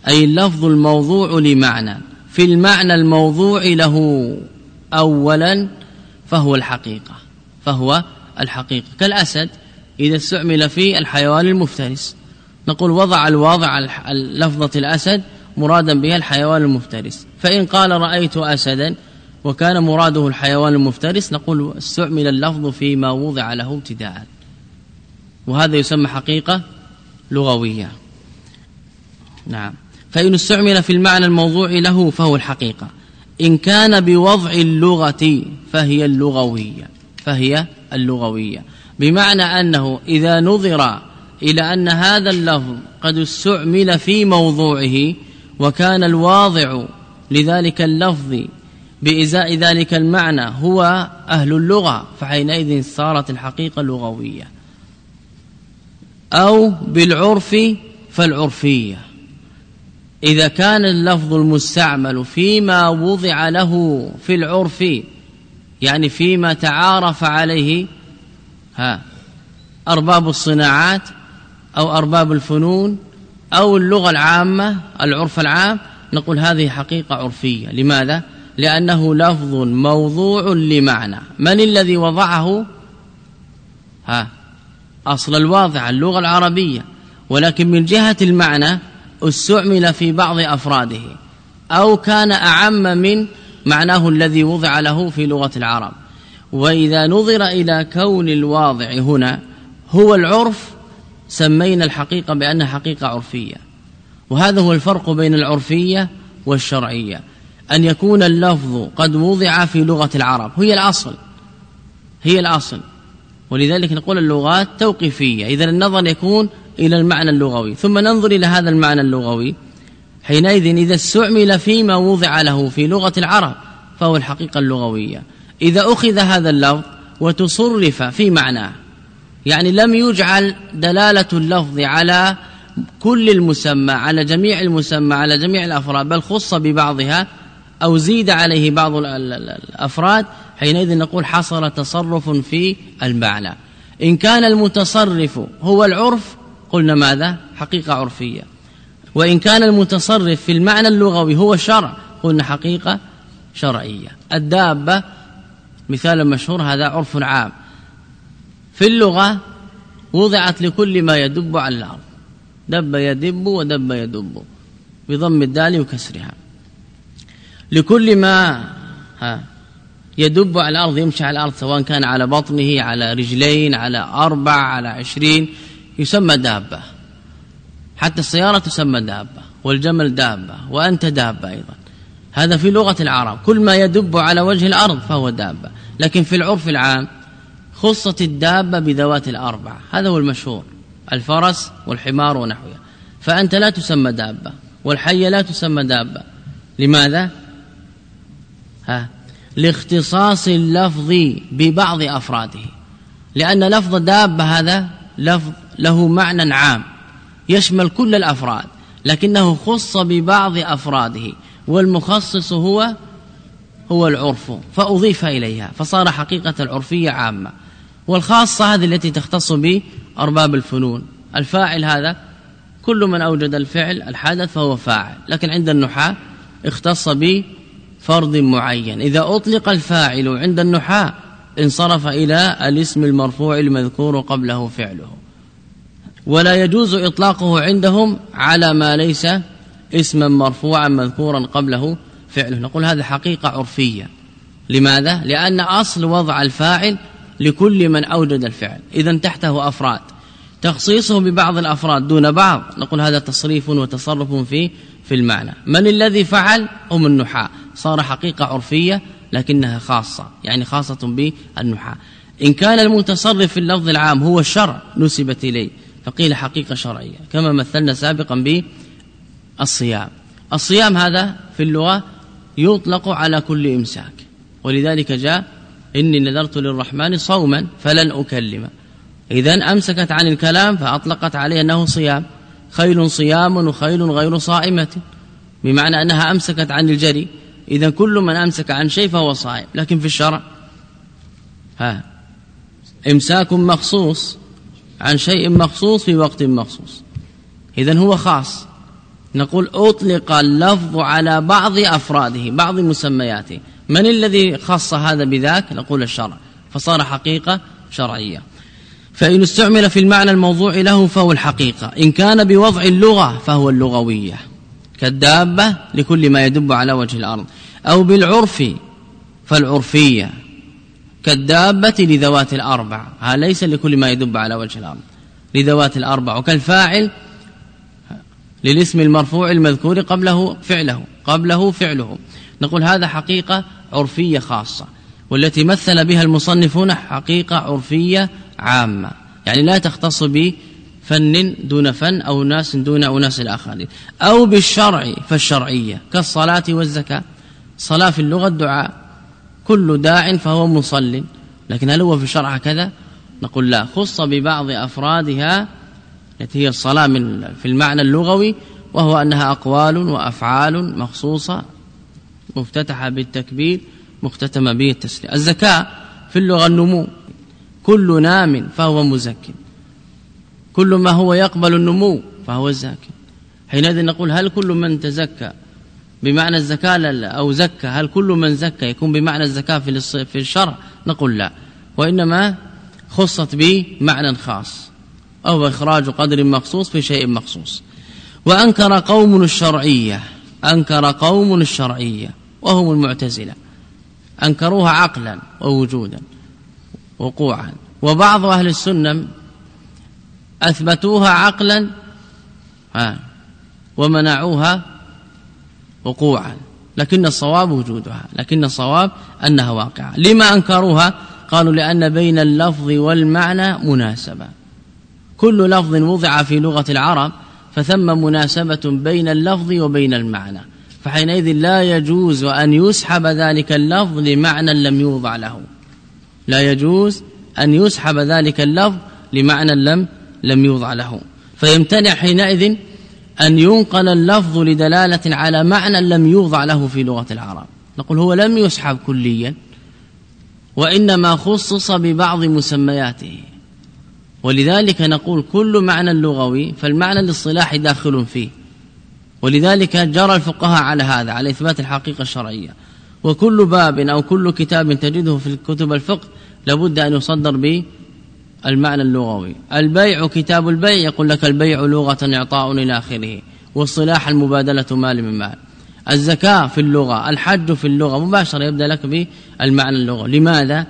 أي اللفظ الموضوع لمعنى. في المعنى الموضوع له أولا فهو الحقيقة. فهو الحقيقة. كالأسد إذا استعمل في الحيوان المفترس. نقول وضع الواضع لفظة الأسد مرادا بها الحيوان المفترس. فإن قال رأيت أسدا وكان مراده الحيوان المفترس نقول استعمل اللفظ فيما وضع له ابتداء. وهذا يسمى حقيقة لغوية. نعم. فإن استعمل في المعنى الموضوع له فهو الحقيقة. إن كان بوضع اللغة فهي اللغوية. فهي اللغوية. بمعنى أنه إذا نظر إلى أن هذا اللفظ قد استعمل في موضوعه وكان الواضع لذلك اللفظ بإزاء ذلك المعنى هو أهل اللغة فحينئذ صارت الحقيقة لغوية. أو بالعرف فالعرفية إذا كان اللفظ المستعمل فيما وضع له في العرف يعني فيما تعارف عليه ها أرباب الصناعات أو أرباب الفنون أو اللغة العامة العرف العام نقول هذه حقيقة عرفية لماذا؟ لأنه لفظ موضوع لمعنى من الذي وضعه؟ ها أصل الواضع اللغة العربية ولكن من جهة المعنى استعمل في بعض أفراده أو كان أعم من معناه الذي وضع له في لغة العرب. وإذا نظر إلى كون الواضع هنا هو العرف سمينا الحقيقة بأنها حقيقة عرفية. وهذا هو الفرق بين العرفية والشرعية أن يكون اللفظ قد وضع في لغة العرب. هي الأصل هي الأصل. ولذلك نقول اللغات توقيفية. إذا النظر يكون إلى المعنى اللغوي. ثم ننظر إلى هذا المعنى اللغوي. حينئذ إذا استعمل فيما وضع له في لغة العرب فهو الحقيقة اللغوية. إذا أخذ هذا اللفظ وتصرف في معناه يعني لم يجعل دلالة اللفظ على كل المسمى على جميع المسمى على جميع الأفراد بل خص ببعضها أو زيد عليه بعض الأفراد حينئذ نقول حصل تصرف في المعنى. إن كان المتصرف هو العرف قلنا ماذا؟ حقيقة عرفية. وإن كان المتصرف في المعنى اللغوي هو الشرع قلنا حقيقة شرعية. الدابة مثال مشهور هذا عرف عام. في اللغة وضعت لكل ما يدب على الأرض. دب يدب ودب يدب بضم الدال وكسرها. لكل ما ها يدب على الأرض يمشي على الأرض سواء كان على بطنه على رجلين على أربع على عشرين يسمى دابة. حتى السيارة تسمى دابة والجمل دابة وأنت دابة أيضا. هذا في لغة العرب. كل ما يدب على وجه الأرض فهو دابة. لكن في العرف العام خصت الدابة بذوات الأربع هذا هو المشهور. الفرس والحمار ونحوها فأنت لا تسمى دابة والحية لا تسمى دابة. لماذا؟ ها؟ لاختصاص اللفظ ببعض أفراده لأن لفظ دابة هذا لفظ له معنى عام يشمل كل الأفراد لكنه خص ببعض أفراده والمخصص هو هو العرف فأضيف إليها فصار حقيقة العرفية عامة والخاصة هذه التي تختص بأرباب الفنون الفاعل هذا كل من أوجد الفعل الحدث فهو فاعل لكن عند النحاة اختص بفرض معين. إذا أطلق الفاعل عند النحاة انصرف إلى الاسم المرفوع المذكور قبله فعله. ولا يجوز إطلاقه عندهم على ما ليس اسما مرفوعا مذكورا قبله فعله. نقول هذا حقيقة عرفية. لماذا؟ لأن أصل وضع الفاعل لكل من أوجد الفعل. إذا تحته أفراد. تخصيصه ببعض الأفراد دون بعض. نقول هذا تصريف وتصرف في في المعنى. من الذي فعل؟ هم النحاة. صار حقيقة عرفية لكنها خاصة يعني خاصة بالنحاة. إن كان المتصرف في اللفظ العام هو الشرع نسبت إليه فقيل حقيقة شرعية كما مثلنا سابقا بالصيام. الصيام هذا في اللغة يطلق على كل إمساك ولذلك جاء إني نذرت للرحمن صوما فلن أكلم إذا أمسكت عن الكلام فأطلقت عليه أنه صيام. خيل صيام وخيل غير صائمة بمعنى أنها أمسكت عن الجري. إذا كل من أمسك عن شيء فهو صائم. لكن في الشرع ها إمساك مخصوص عن شيء مخصوص في وقت مخصوص. إذا هو خاص. نقول أطلق اللفظ على بعض أفراده بعض مسمياته. من الذي خص هذا بذاك؟ نقول الشرع. فصار حقيقة شرعية. فإن استعمل في المعنى الموضوع له فهو الحقيقة. إن كان بوضع اللغة فهو اللغوية. كالدابة لكل ما يدب على وجه الأرض. أو بالعرف فالعرفية. كالدابة لذوات الأربع. هذا ليس لكل ما يدب على وجه الأرض. لذوات الأربع. وكالفاعل للاسم المرفوع المذكور قبله فعله قبله فعله. نقول هذا حقيقة عرفية خاصة والتي مثل بها المصنفون حقيقة عرفية عامة. يعني لا تختص بفن دون فن أو ناس دون أناس الآخرين. أو بالشرع فالشرعية كالصلاة والزكاة. صلاة في اللغة الدعاء. كل داع فهو مصل. لكن هل هو في الشرع كذا نقول لا. خص ببعض أفرادها التي هي الصلاة من في المعنى اللغوي وهو أنها أقوال وأفعال مخصوصة مفتتحة بالتكبير مختتمة به التسليم الزكاة في اللغة النمو. كل نام فهو مزكي. كل ما هو يقبل النمو فهو زاكي حينئذ نقول هل كل من تزكى بمعنى الزكاة أو زكى هل كل من زكى يكون بمعنى الزكاة في في الشرع؟ نقول لا. وإنما خصت بمعنى خاص. أو إخراج قدر مخصوص في شيء مخصوص. وأنكر قوم الشرعية أنكر قوم الشرعية وهم المعتزلة. أنكروها عقلا ووجودا وقوعا. وبعض أهل السنة أثبتوها عقلا ها ومنعوها وقوعا. لكن الصواب وجودها لكن الصواب أنها واقعة. لما أنكروها؟ قالوا لأن بين اللفظ والمعنى مناسبة. كل لفظ وضع في لغة العرب فثم مناسبة بين اللفظ وبين المعنى. فحينئذ لا يجوز أن يسحب ذلك اللفظ لمعنى لم يوضع له. لا يجوز أن يسحب ذلك اللفظ لمعنى لم لم يوضع له. فيمتنع حينئذ أن ينقل اللفظ لدلالة على معنى لم يوضع له في لغة العرب. نقول هو لم يسحب كليا وإنما خصص ببعض مسمياته. ولذلك نقول كل معنى لغوي فالمعنى الاصطلاحي داخل فيه. ولذلك جرى الفقهاء على هذا على إثبات الحقيقة الشرعية. وكل باب أو كل كتاب تجده في كتب الفقه لابد أن يصدر به المعنى اللغوي. البيع كتاب البيع يقول لك البيع لغة إعطاء إلى آخره والصلاح المبادلة مال من مال. الزكاة في اللغة الحج في اللغة مباشرة يبدأ لك بالمعنى اللغوي. لماذا؟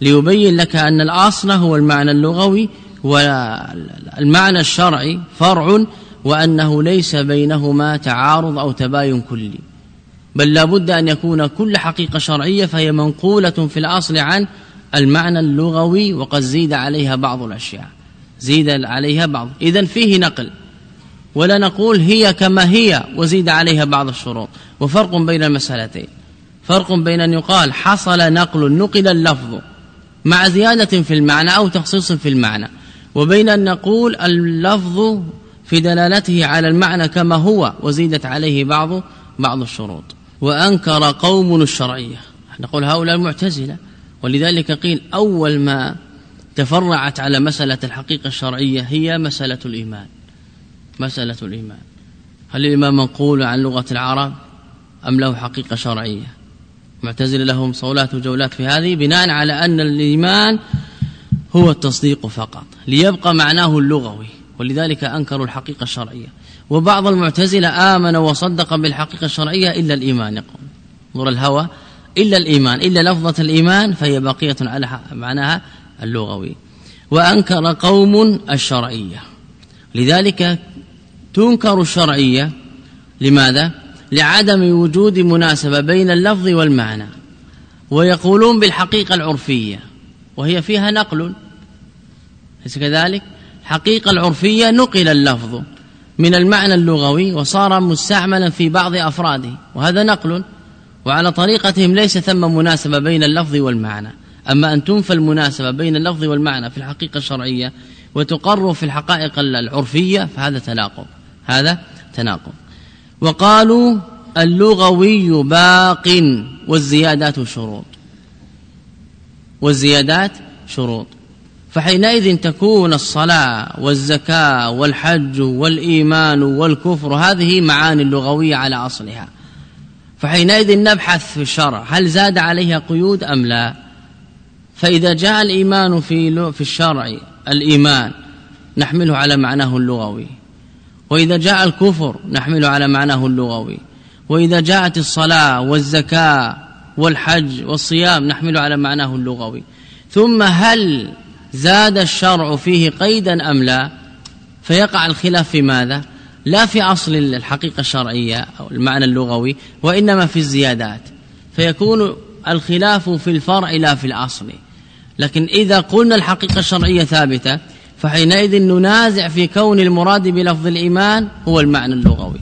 ليبين لك أن الأصل هو المعنى اللغوي والمعنى الشرعي فرع وأنه ليس بينهما تعارض أو تباين كلي. بل لابد أن يكون كل حقيقة شرعية فهي منقولة في الأصل عن المعنى اللغوي وقد زيد عليها بعض الأشياء. زيد عليها بعض. إذا فيه نقل. ولا نقول هي كما هي وزيد عليها بعض الشروط. وفرق بين المسألتين. فرق بين أن يقال حصل نقل نقل اللفظ مع زيادة في المعنى أو تخصيص في المعنى. وبين أن نقول اللفظ في دلالته على المعنى كما هو وزيدت عليه بعض بعض الشروط. وأنكر قوم الشرعية. نقول هؤلاء المعتزلة ولذلك قيل أول ما تفرعت على مسألة الحقيقة الشرعية هي مسألة الإيمان. مسألة الإيمان. هل الإيمان منقول عن لغة العرب أم له حقيقة شرعية؟ معتزل لهم صولات وجولات في هذه بناء على أن الإيمان هو التصديق فقط ليبقى معناه اللغوي ولذلك أنكروا الحقيقة الشرعية. وبعض المعتزلة آمن وصدق بالحقيقة الشرعية إلا الإيمان. يقول نور الهوى إلا الإيمان إلا لفظة الإيمان فهي باقية على معناها اللغوي. وأنكر قوم الشرعية. لذلك تنكر الشرعية. لماذا؟ لعدم وجود مناسبة بين اللفظ والمعنى. ويقولون بالحقيقة العرفية. وهي فيها نقل. ليس كذلك؟ حقيقة العرفية نقل اللفظ من المعنى اللغوي وصار مستعملا في بعض أفراده. وهذا نقل. وعلى طريقتهم ليس ثم مناسبة بين اللفظ والمعنى. أما أن تنفى المناسبة بين اللفظ والمعنى في الحقيقة الشرعية وتقر في الحقائق العرفية فهذا تناقض هذا تناقض وقالوا اللغوي باق والزيادات شروط. والزيادات شروط. فحينئذ تكون الصلاة والزكاة والحج والإيمان والكفر هذه معاني لغوية على أصلها. فحينئذ نبحث في الشرع هل زاد عليها قيود أم لا؟ فإذا جاء الإيمان في في الشرع الإيمان نحمله على معناه اللغوي. وإذا جاء الكفر نحمله على معناه اللغوي. وإذا جاءت الصلاة والزكاة والحج والصيام نحمله على معناه اللغوي. ثم هل زاد الشرع فيه قيدا أم لا؟ فيقع الخلاف في ماذا؟ لا في أصل الحقيقة الشرعية أو المعنى اللغوي وإنما في الزيادات. فيكون الخلاف في الفرع لا في الأصل. لكن إذا قلنا الحقيقة الشرعية ثابتة فحينئذ ننازع في كون المراد بلفظ الإيمان هو المعنى اللغوي.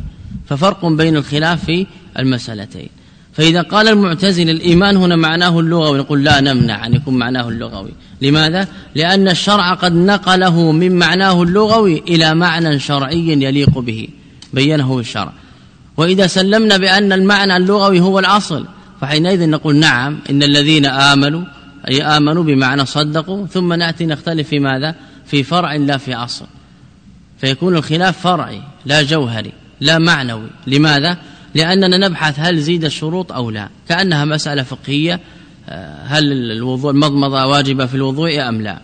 ففرق بين الخلاف في المسألتين. فإذا قال المعتزل الإيمان هنا معناه اللغوي نقول لا نمنع أن يكون معناه اللغوي لماذا؟ لأن الشرع قد نقله من معناه اللغوي إلى معنى شرعي يليق به بينه الشرع وإذا سلمنا بأن المعنى اللغوي هو الأصل فحينئذ نقول نعم إن الذين آمنوا أي آمنوا بمعنى صدقوا ثم نأتي نختلف في ماذا؟ في فرع لا في أصل فيكون الخلاف فرعي لا جوهري لا معنوي لماذا؟ لأننا نبحث هل زيد الشروط أو لا. كأنها مسألة فقهية آه، هل الوضوء المضمضة واجبة في الوضوء أم لا.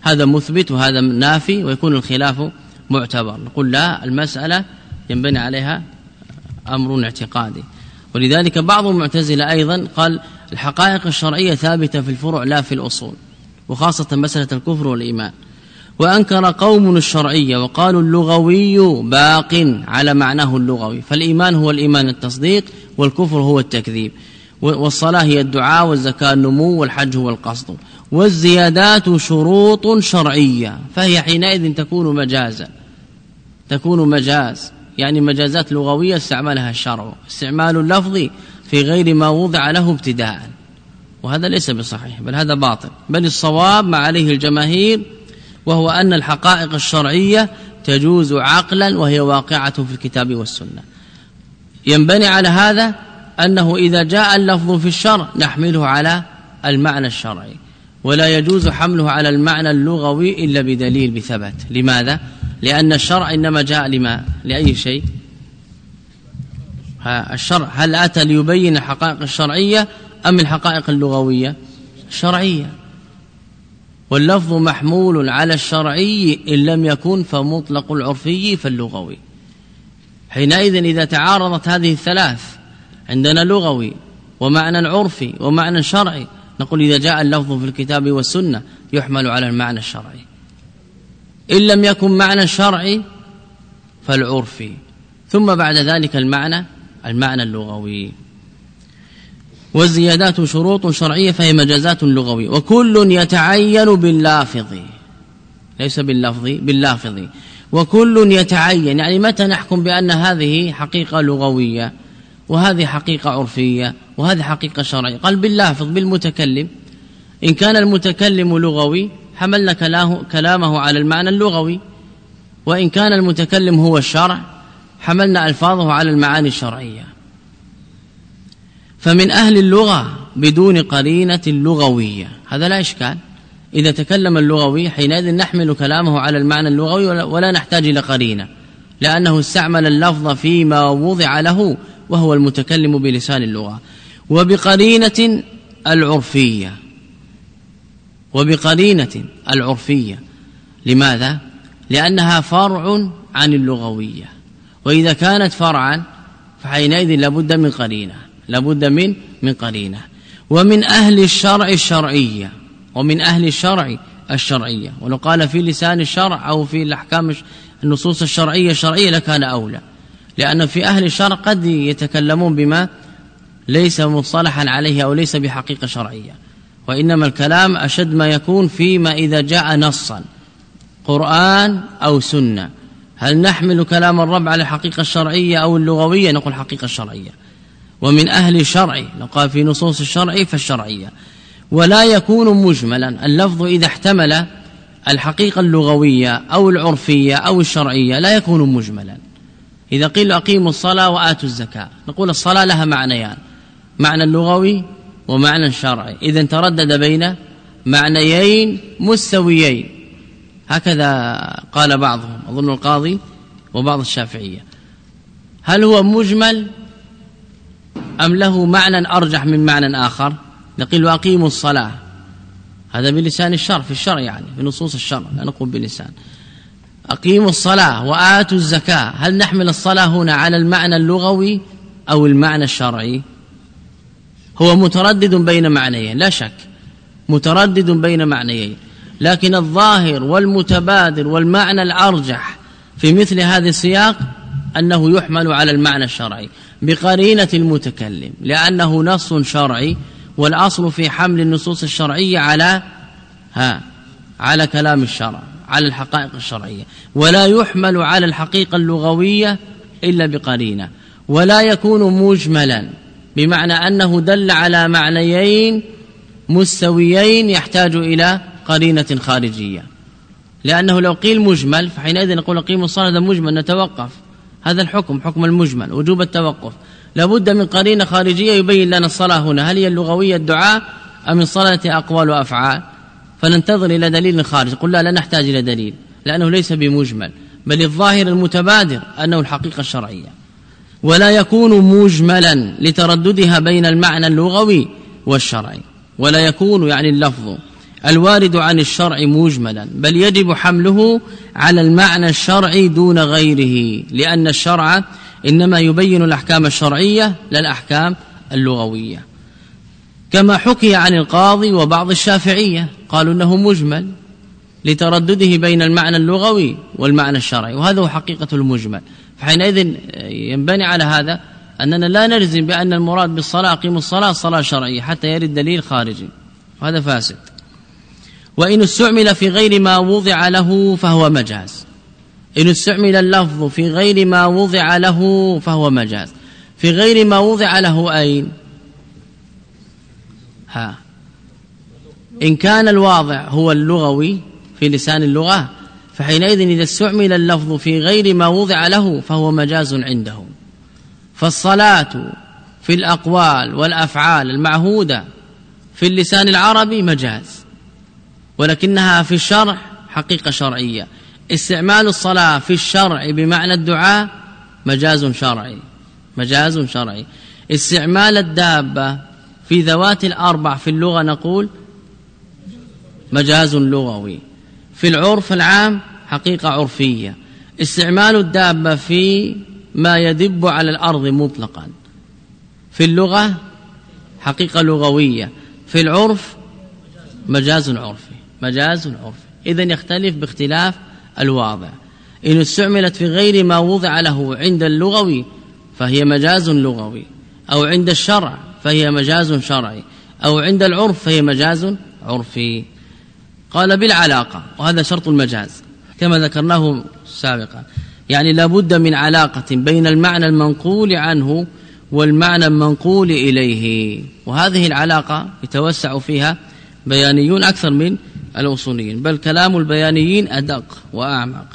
هذا مثبت وهذا نافي ويكون الخلاف معتبر. نقول لا المسألة ينبني عليها أمر اعتقادي. ولذلك بعض المعتزلة أيضا قال الحقائق الشرعية ثابتة في الفروع لا في الأصول وخاصة مسألة الكفر والإيمان. وأنكر قوم الشرعية وقالوا اللغوي باق على معناه اللغوي فالإيمان هو الإيمان التصديق والكفر هو التكذيب. والصلاة هي الدعاء والزكاة النمو والحج هو القصد. والزيادات شروط شرعية فهي حينئذ تكون مجازا. تكون مجاز يعني مجازات لغوية استعملها الشرع. استعمال اللفظ في غير ما وضع له ابتداء. وهذا ليس بصحيح بل هذا باطل. بل الصواب ما عليه الجماهير وهو أن الحقائق الشرعية تجوز عقلا وهي واقعة في الكتاب والسنة. ينبني على هذا أنه إذا جاء اللفظ في الشرع نحمله على المعنى الشرعي ولا يجوز حمله على المعنى اللغوي إلا بدليل بثبت لماذا؟ لأن الشرع إنما جاء لما؟ لأي شيء؟ الشرع. هل أتى ليبين الحقائق الشرعية أم الحقائق اللغوية؟ الشرعية واللفظ محمول على الشرعي إن لم يكن فمطلق العرفي فاللغوي. حينئذ إذا تعارضت هذه الثلاث عندنا لغوي ومعنى عرفي ومعنى شرعي نقول إذا جاء اللفظ في الكتاب والسنة يحمل على المعنى الشرعي. إن لم يكن معنى شرعي فالعرفي. ثم بعد ذلك المعنى المعنى اللغوي. والزيادات شروط شرعية فهي مجازات لغوية. وكل يتعين باللافظ. ليس باللفظ باللافظ. وكل يتعين. يعني متى نحكم بأن هذه حقيقة لغوية؟ وهذه حقيقة عرفية. وهذه حقيقة شرعية. قال باللافظ بالمتكلم. إن كان المتكلم لغوي حملنا كلامه على المعنى اللغوي. وإن كان المتكلم هو الشرع حملنا ألفاظه على المعاني الشرعية. فمن أهل اللغة بدون قرينة لغوية. هذا لا إشكال. إذا تكلم اللغوي حينئذ نحمل كلامه على المعنى اللغوي ولا نحتاج إلى قرينة. لأنه استعمل اللفظ فيما وضع له وهو المتكلم بلسان اللغة. وبقرينة العرفية. وبقرينة العرفية. لماذا؟ لأنها فرع عن اللغوية. وإذا كانت فرعا فحينئذ لابد من قرينة. لابد من من قرينة. ومن أهل الشرع الشرعية. ومن أهل الشرع الشرعية. ولو قال في لسان الشرع أو في الأحكام النصوص الشرعية الشرعية لكان أولى. لأن في أهل الشرع قد يتكلمون بما ليس مصطلحا عليه أو ليس بحقيقة شرعية. وإنما الكلام أشد ما يكون فيما إذا جاء نصا. قرآن أو سنة. هل نحمل كلام الرب على الحقيقة الشرعية أو اللغوية؟ نقول حقيقة الشرعية ومن أهل الشرع لو في نصوص الشرع فالشرعية. ولا يكون مجملا اللفظ إذا احتمل الحقيقة اللغوية أو العرفية أو الشرعية لا يكون مجملا. إذا قيل أقيموا الصلاة وآتوا الزكاة نقول الصلاة لها معنيان معنى اللغوي ومعنى الشرعي. إذا تردد بين معنيين مستويين. هكذا قال بعضهم أظن القاضي وبعض الشافعية. هل هو مجمل؟ أم له معنى أرجح من معنى آخر؟ نقول وأقيموا الصلاة. هذا بلسان الشرع في الشرع يعني في نصوص الشرع لا نقول بلسان. أقيموا الصلاة وآتوا الزكاة. هل نحمل الصلاة هنا على المعنى اللغوي أو المعنى الشرعي؟ هو متردد بين معنيين لا شك. متردد بين معنيين. لكن الظاهر والمتبادر والمعنى الأرجح في مثل هذا السياق أنه يحمل على المعنى الشرعي. بقرينة المتكلم لأنه نص شرعي والأصل في حمل النصوص الشرعية على ها على كلام الشرع على الحقائق الشرعية. ولا يحمل على الحقيقة اللغوية إلا بقرينة. ولا يكون مجملا بمعنى أنه دل على معنيين مستويين يحتاج إلى قرينة خارجية. لأنه لو قيل مجمل فحينئذ نقول قيموا الصلاة مجمل نتوقف. هذا الحكم حكم المجمل وجوب التوقف. لابد من قرينة خارجية يبين لنا الصلاة هنا. هل هي اللغوية الدعاء أم الصلاة أقوال وأفعال؟ فننتظر إلى دليل خارج. قل لا لا نحتاج إلى دليل لأنه ليس بمجمل بل الظاهر المتبادر أنه الحقيقة الشرعية. ولا يكون مجملا لترددها بين المعنى اللغوي والشرعي. ولا يكون يعني اللفظ الوارد عن الشرع مجملا بل يجب حمله على المعنى الشرعي دون غيره لأن الشرع إنما يبين الأحكام الشرعية لا الأحكام اللغوية. كما حكي عن القاضي وبعض الشافعية قالوا أنه مجمل لتردده بين المعنى اللغوي والمعنى الشرعي وهذا هو حقيقة المجمل. فحينئذ ينبني على هذا أننا لا نلزم بأن المراد بالصلاة قيم الصلاة صلاة شرعية حتى يرد دليل خارجي وهذا فاسد. وإن استعمل في غير ما وضع له فهو مجاز. إن استعمل اللفظ في غير ما وضع له فهو مجاز. في غير ما وضع له أين؟ ها. إن كان الواضع هو اللغوي في لسان اللغة فحينئذ إذا استعمل اللفظ في غير ما وضع له فهو مجاز عندهم فالصلاة في الأقوال والأفعال المعهودة في اللسان العربي مجاز. ولكنها في الشرع حقيقة شرعية. استعمال الصلاة في الشرع بمعنى الدعاء مجاز شرعي. مجاز شرعي. استعمال الدابة في ذوات الأربع في اللغة نقول مجاز لغوي. في العرف العام حقيقة عرفية. استعمال الدابة في ما يدب على الأرض مطلقا. في اللغة حقيقة لغوية. في العرف مجاز عرفي مجاز عرفي إذا يختلف باختلاف الواضع. إن استعملت في غير ما وضع له عند اللغوي فهي مجاز لغوي. أو عند الشرع فهي مجاز شرعي. أو عند العرف فهي مجاز عرفي. قال بالعلاقة وهذا شرط المجاز كما ذكرناه سابقا. يعني لابد من علاقة بين المعنى المنقول عنه والمعنى المنقول إليه. وهذه العلاقة يتوسع فيها بيانيون أكثر من الأصوليين. بل كلام البيانيين أدق وأعمق.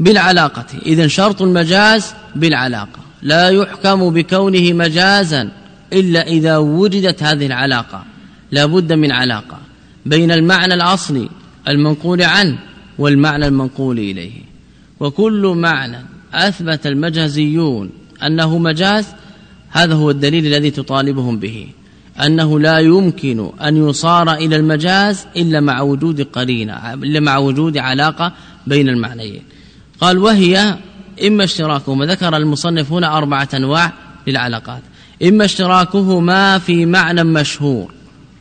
بالعلاقة. إذا شرط المجاز بالعلاقة. لا يحكم بكونه مجازا إلا إذا وجدت هذه العلاقة. لا بد من علاقة بين المعنى الأصلي المنقول عنه والمعنى المنقول إليه. وكل معنى أثبت المجازيون أنه مجاز هذا هو الدليل الذي تطالبهم به. أنه لا يمكن أن يصار إلى المجاز إلا مع وجود قرينة إلا مع وجود علاقة بين المعنيين. قال وهي إما اشتراكهما. ذكر المصنف هنا أربعة أنواع للعلاقات. إما اشتراكهما في معنى مشهور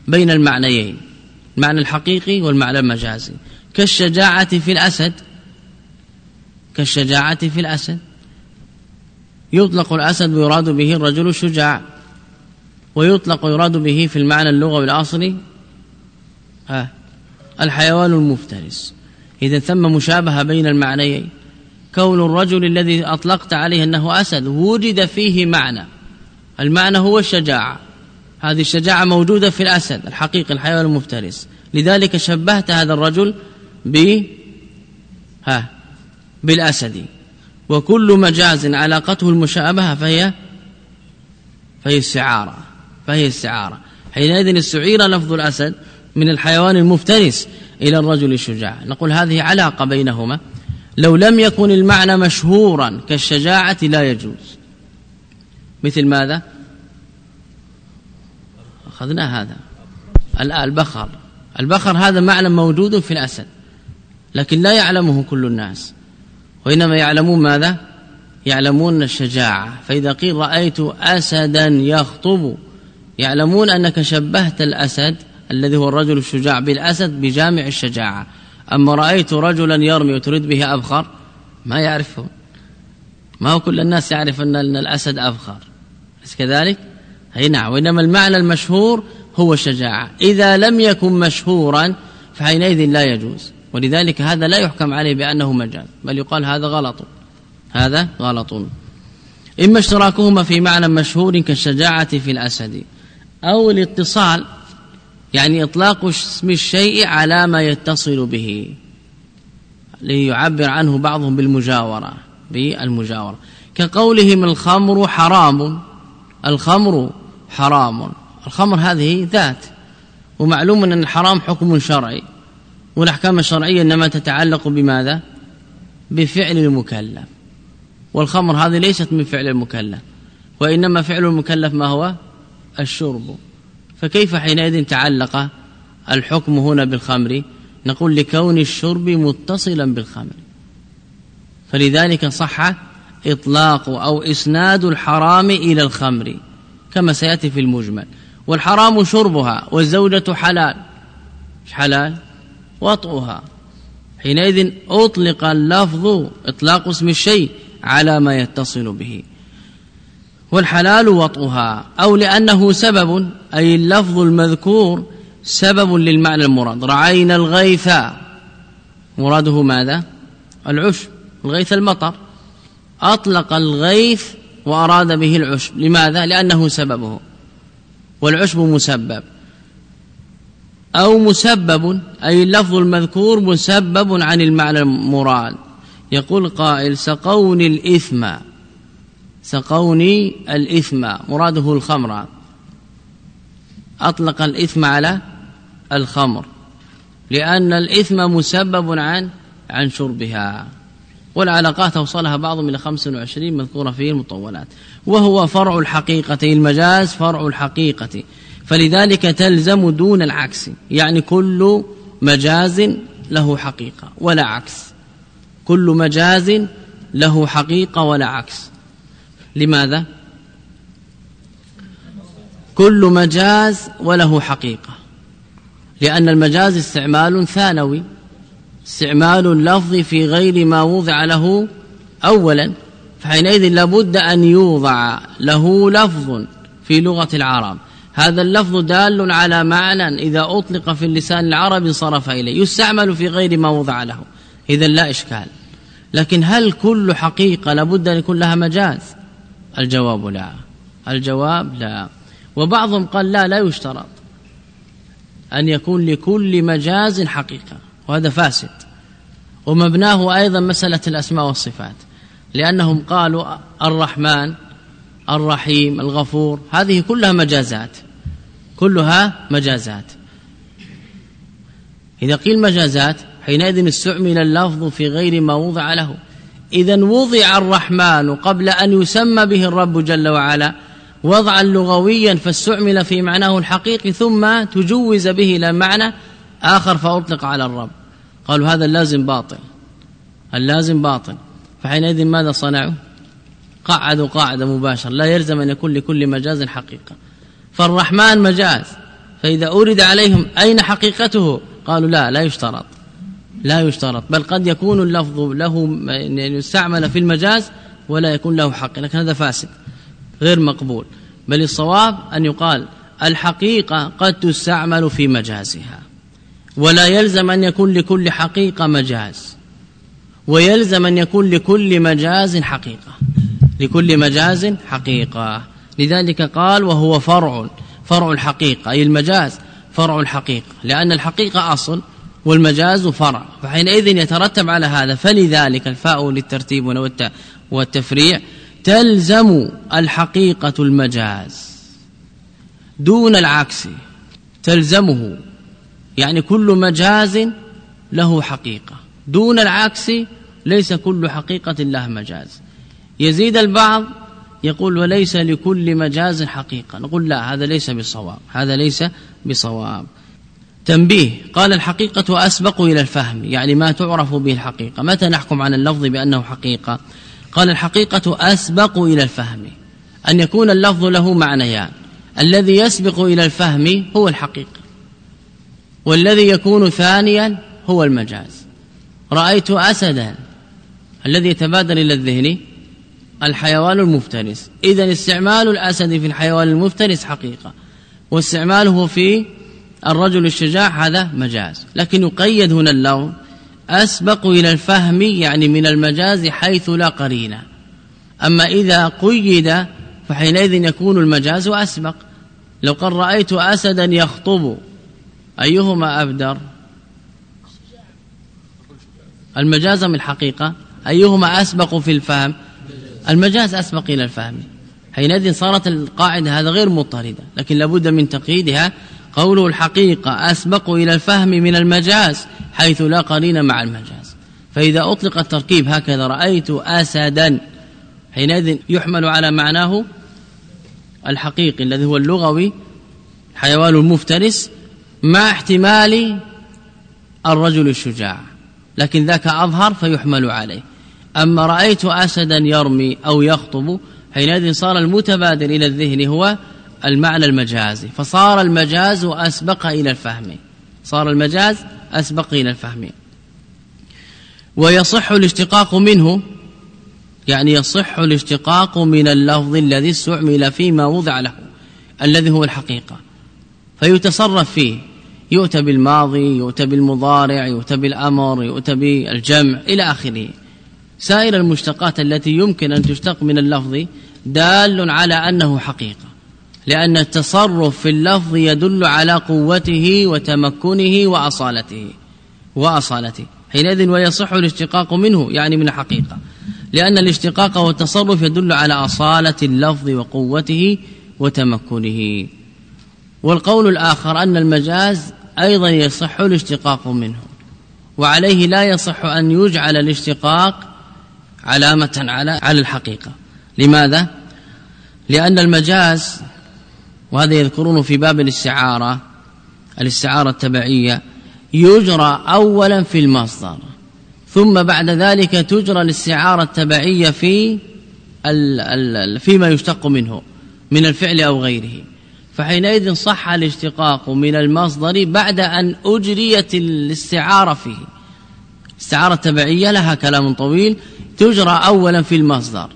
بين المعنيين المعنى الحقيقي والمعنى المجازي. كالشجاعة في الأسد كالشجاعة في الأسد. يطلق الأسد ويراد به الرجل الشجاع. ويطلق يراد به في المعنى اللغوي الأصلي ها الحيوان المفترس. إذا ثم مشابهة بين المعنيين. كون الرجل الذي أطلقت عليه أنه أسد وجد فيه معنى. المعنى هو الشجاعة. هذه الشجاعة موجودة في الأسد الحقيقي الحيوان المفترس. لذلك شبهت هذا الرجل ب ها بالأسد. وكل مجاز علاقته المشابهة فهي فهي استعارة فهي استعارة. حينئذ استعير لفظ الأسد من الحيوان المفترس إلى الرجل الشجاع. نقول هذه علاقة بينهما. لو لم يكن المعنى مشهورا كالشجاعة لا يجوز. مثل ماذا؟ أخذنا هذا. البخر. البخر هذا معنى موجود في الأسد لكن لا يعلمه كل الناس. وإنما يعلمون ماذا؟ يعلمون الشجاعة. فإذا قيل رأيت أسدا يخطب يعلمون أنك شبهت الأسد الذي هو الرجل الشجاع بالأسد بجامع الشجاعة. أما رأيت رجلا يرمي وتريد به أبخر ما يعرفه ما هو كل الناس يعرف أن الأسد أبخر بس كذلك؟ أي نعم. وإنما المعنى المشهور هو الشجاعة. إذا لم يكن مشهورا فحينئذ لا يجوز. ولذلك هذا لا يحكم عليه بأنه مجاز بل يقال هذا غلط. هذا غلط. إما اشتراكهما في معنى مشهور كالشجاعة في الأسد. أو الاتصال يعني إطلاق اسم الشيء على ما يتصل به ليعبر عنه بعضهم بالمجاورة بالمجاورة. كقولهم الخمر حرام الخمر حرام الخمر هذه ذات ومعلوم أن الحرام حكم شرعي والأحكام الشرعية إنما تتعلق بماذا؟ بفعل المكلف. والخمر هذه ليست من فعل المكلف وإنما فعل المكلف ما هو؟ الشرب. فكيف حينئذ تعلق الحكم هنا بالخمر؟ نقول لكون الشرب متصلا بالخمر. فلذلك صح إطلاق أو إسناد الحرام إلى الخمر كما سيأتي في المجمل. والحرام شربها والزوجة حلال. حلال؟ وطئها. حينئذ أطلق اللفظ إطلاق اسم الشيء على ما يتصل به. والحلال وطئها أو لأنه سبب أي اللفظ المذكور سبب للمعنى المراد. رعينا الغيث. مراده ماذا؟ العشب الغيث المطر. أطلق الغيث وأراد به العشب. لماذا؟ لأنه سببه. والعشب مسبب. أو مسبب أي اللفظ المذكور مسبب عن المعنى المراد. يقول قائل سقوني الإثم. سقوني الإثم مراده الخمر. أطلق الإثم على الخمر لأن الإثم مسبب عن عن شربها. والعلاقات أوصلها بعضهم إلى 25 مذكورة في المطولات. وهو فرع الحقيقة المجاز فرع الحقيقة. فلذلك تلزم دون العكس. يعني كل مجاز له حقيقة ولا عكس. كل مجاز له حقيقة ولا عكس. لماذا؟ كل مجاز وله حقيقة لأن المجاز استعمال ثانوي استعمال اللفظ في غير ما وضع له أولا فحينئذ لابد أن يوضع له لفظ في لغة العرب. هذا اللفظ دال على معنى إذا أطلق في اللسان العربي صرف إليه يستعمل في غير ما وضع له. إذا لا إشكال. لكن هل كل حقيقة لابد أن يكون لها مجاز؟ الجواب لا. الجواب لا. وبعضهم قال لا لا يشترط أن يكون لكل مجاز حقيقة وهذا فاسد. ومبناه أيضا مسألة الأسماء والصفات لأنهم قالوا الرحمن الرحيم الغفور هذه كلها مجازات. كلها مجازات. إذا قيل مجازات حينئذ استعمل اللفظ في غير ما وضع له. إذا وضع الرحمن قبل أن يسمى به الرب جل وعلا وضعا لغويا فاستعمل في معناه الحقيقي ثم تجوز به إلى معنى آخر فأطلق على الرب. قالوا هذا اللازم باطل. اللازم باطل. فحينئذ ماذا صنعوا؟ قعدوا قاعدة مباشرة لا يلزم أن يكون لكل مجاز حقيقة. فالرحمن مجاز فإذا أورد عليهم أين حقيقته؟ قالوا لا لا يشترط. لا يشترط بل قد يكون اللفظ له يعني يستعمل في المجاز ولا يكون له حق لكن هذا فاسد غير مقبول. بل الصواب أن يقال الحقيقة قد تستعمل في مجازها ولا يلزم أن يكون لكل حقيقة مجاز ويلزم أن يكون لكل مجاز حقيقة لكل مجاز حقيقة. لذلك قال وهو فرع فرع الحقيقة أي المجاز فرع الحقيقة لأن الحقيقة أصل والمجاز فرع. فحينئذ يترتب على هذا فلذلك الفاء للترتيب والتفريع تلزم الحقيقة المجاز دون العكس. تلزمه يعني كل مجاز له حقيقة. دون العكس ليس كل حقيقة لها مجاز. يزيد البعض يقول وليس لكل مجاز حقيقة. نقول لا هذا ليس بصواب هذا ليس بصواب. تنبيه. قال الحقيقة أسبق إلى الفهم يعني ما تعرف به الحقيقة. متى نحكم على اللفظ بأنه حقيقة؟ قال الحقيقة أسبق إلى الفهم أن يكون اللفظ له معنيان. الذي يسبق إلى الفهم هو الحقيقة والذي يكون ثانيا هو المجاز. رأيت أسدا الذي يتبادر إلى الذهن الحيوان المفترس. إذا استعمال الأسد في الحيوان المفترس حقيقة واستعماله في الرجل الشجاع هذا مجاز لكن يقيد هنا اللون أسبق إلى الفهم يعني من المجاز حيث لا قرينة أما إذا قيد فحينئذ يكون المجاز أسبق. لو قال رأيت أسدا يخطب أيهما أبدر؟ المجاز من الحقيقة أيهما أسبق في الفهم؟ المجاز أسبق إلى الفهم. حينئذ صارت القاعدة هذا غير مضطردة لكن لابد من تقييدها قوله الحقيقة أسبق إلى الفهم من المجاز حيث لا قرين مع المجاز. فإذا أطلق التركيب هكذا رأيت أسدا. حينئذ يحمل على معناه الحقيقي الذي هو اللغوي حيوان المفترس مع احتمال الرجل الشجاع. لكن ذاك أظهر فيحمل عليه. أما رأيت أسدا يرمي أو يخطب حينئذ صار المتبادر إلى الذهن هو المعنى المجازي. فصار المجاز أسبق إلى الفهم. صار المجاز أسبق إلى الفهم. ويصح الاشتقاق منه يعني يصح الاشتقاق من اللفظ الذي استعمل فيما وضع له الذي هو الحقيقة. فيتصرف فيه. يؤتى بالماضي يؤتى بالمضارع يؤتى بالأمر يؤتى بالجمع إلى آخره. سائر المشتقات التي يمكن أن تشتق من اللفظ دال على أنه حقيقة. لأن التصرف في اللفظ يدل على قوته وتمكنه وأصالته. وأصالته. حينئذ ويصح الاشتقاق منه يعني من الحقيقة. لأن الاشتقاق والتصرف يدل على أصالة اللفظ وقوته وتمكنه. والقول الآخر أن المجاز أيضا يصح الاشتقاق منه. وعليه لا يصح أن يجعل الاشتقاق علامة على على الحقيقة. لماذا؟ لأن المجاز وهذا يذكرونه في باب الاستعارة الاستعارة التبعية. يجرى أولا في المصدر ثم بعد ذلك تجرى الاستعارة التبعية في فيما يشتق منه من الفعل أو غيره. فحينئذ صح الاشتقاق من المصدر بعد أن أجريت الاستعارة فيه. استعارة تبعية لها كلام طويل تجرى أولا في المصدر.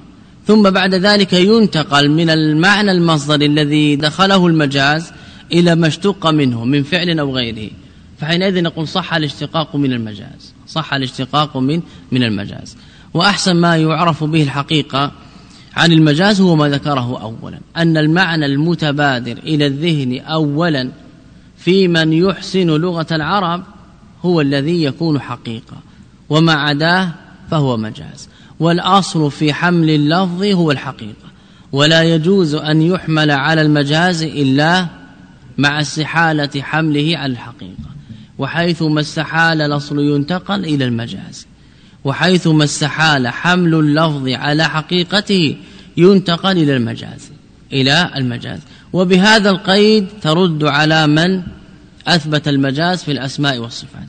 ثم بعد ذلك ينتقل من المعنى المصدر الذي دخله المجاز إلى ما اشتق منه من فعل أو غيره. فحينئذ نقول صح الاشتقاق من المجاز صح الاشتقاق من من المجاز. وأحسن ما يعرف به الحقيقة عن المجاز هو ما ذكره أولا أن المعنى المتبادر إلى الذهن أولا في من يحسن لغة العرب هو الذي يكون حقيقة وما عداه فهو مجاز. والأصل في حمل اللفظ هو الحقيقة ولا يجوز أن يحمل على المجاز إلا مع استحالة حمله على الحقيقة وحيث ما استحال الأصل ينتقل إلى المجاز وحيث ما استحال حمل اللفظ على حقيقته ينتقل إلى المجاز إلى المجاز. وبهذا القيد ترد على من أثبت المجاز في الأسماء والصفات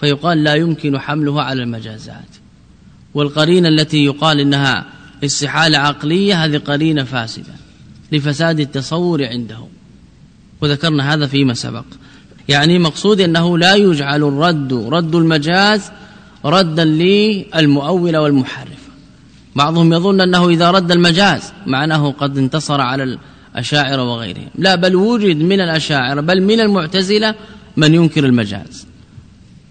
فيقال لا يمكن حمله على المجازات. والقرينة التي يقال إنها استحالة عقلية هذه قرينة فاسدة لفساد التصور عندهم. وذكرنا هذا فيما سبق. يعني مقصود أنه لا يجعل الرد رد المجاز ردا للمؤول والمحرف. بعضهم يظن أنه إذا رد المجاز معناه قد انتصر على الأشاعر وغيرهم. لا بل وجد من الأشاعر بل من المعتزلة من ينكر المجاز.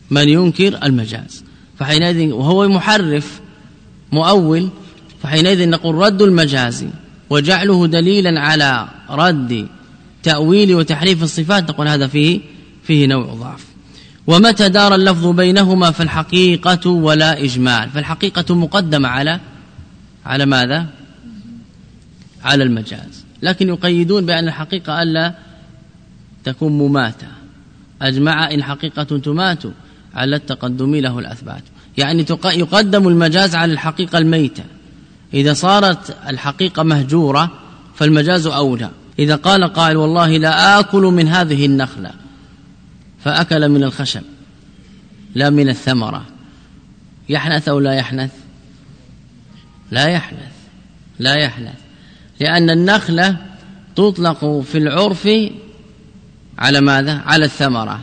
من ينكر المجاز. فحينئذ وهو محرف مؤول فحينئذ نقول رد المجاز وجعله دليلا على رد تأويل وتحريف الصفات نقول هذا فيه فيه نوع ضعف. ومتى دار اللفظ بينهما فالحقيقة ولا إجمال. فالحقيقة مقدمة على على ماذا؟ على المجاز. لكن يقيدون بأن الحقيقة ألا تكون مماتة. أجمع إن حقيقة تمات على التقدم له الأثبات. يعني يقدم المجاز على الحقيقة الميتة. إذا صارت الحقيقة مهجورة فالمجاز أولى. إذا قال قائل والله لا آكل من هذه النخلة فأكل من الخشب لا من الثمرة. يحنث أو لا يحنث؟ لا يحنث لا يحنث. لأن النخلة تطلق في العرف على ماذا؟ على الثمرة.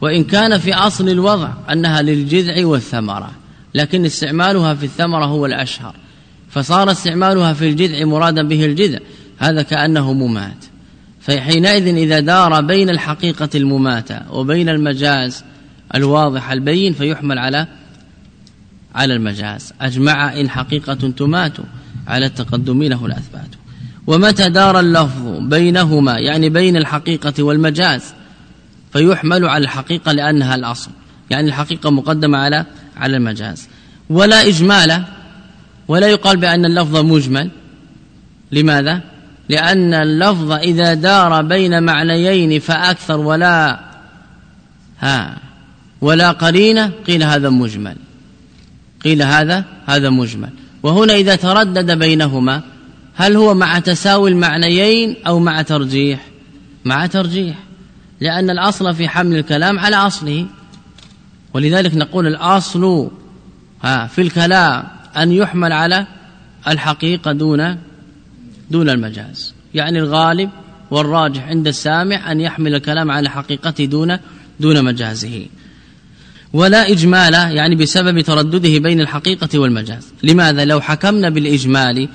وإن كان في أصل الوضع أنها للجذع والثمرة لكن استعمالها في الثمرة هو الأشهر فصار استعمالها في الجذع مرادا به الجذع هذا كأنه ممات. فحينئذ إذا دار بين الحقيقة المماتة وبين المجاز الواضح البين فيحمل على على المجاز. أجمع إن حقيقة تمات على التقدم له الأثبات. ومتى دار اللفظ بينهما يعني بين الحقيقة والمجاز؟ فيحمل على الحقيقة لأنها الأصل. يعني الحقيقة مقدمة على على المجاز. ولا إجمال ولا يقال بأن اللفظ مجمل. لماذا؟ لأن اللفظ إذا دار بين معنيين فأكثر ولا ها ولا قرينة قيل هذا مجمل. قيل هذا هذا مجمل. وهنا إذا تردد بينهما هل هو مع تساوي المعنيين أو مع ترجيح؟ مع ترجيح. لأن الأصل في حمل الكلام على أصله. ولذلك نقول الأصل في الكلام أن يحمل على الحقيقة دون دون المجاز. يعني الغالب والراجح عند السامع أن يحمل الكلام على حقيقته دون دون مجازه. ولا إجمال يعني بسبب تردده بين الحقيقة والمجاز. لماذا؟ لو حكمنا بالإجمال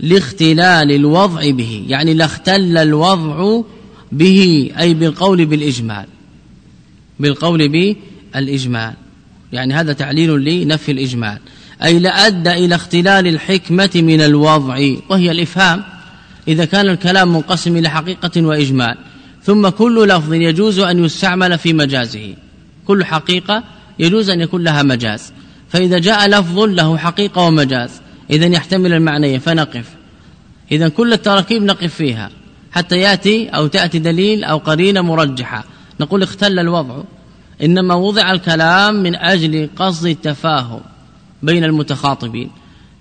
لاختلال الوضع به يعني لاختل الوضع به أي بالقول بالإجمال. بالقول بالإجمال. يعني هذا تعليل لنفي الإجمال. أي لأدى إلى اختلال الحكمة من الوضع وهي الإفهام. إذا كان الكلام منقسم إلى حقيقة وإجمال. ثم كل لفظ يجوز أن يستعمل في مجازه. كل حقيقة يجوز أن يكون لها مجاز. فإذا جاء لفظ له حقيقة ومجاز إذا يحتمل المعنيين فنقف. إذا كل التراكيب نقف فيها. حتى يأتي أو تأتي دليل أو قرينة مرجحة. نقول اختل الوضع. إنما وضع الكلام من أجل قصد التفاهم بين المتخاطبين.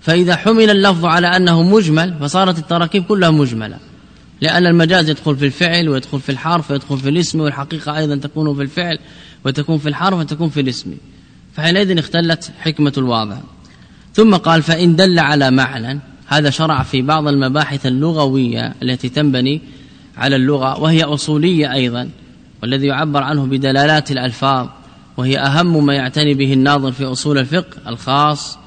فإذا حمل اللفظ على أنه مجمل فصارت التراكيب كلها مجملة. لأن المجاز يدخل في الفعل ويدخل في الحرف ويدخل في الاسم والحقيقة أيضا تكون في الفعل وتكون في الحرف وتكون في الاسم. فحينئذ اختلت حكمة الواضع. ثم قال فإن دل على معنى هذا شرع في بعض المباحث اللغوية التي تنبني على اللغة وهي أصولية أيضا والذي يعبر عنه بدلالات الألفاظ وهي أهم ما يعتني به الناظر في أصول الفقه الخاص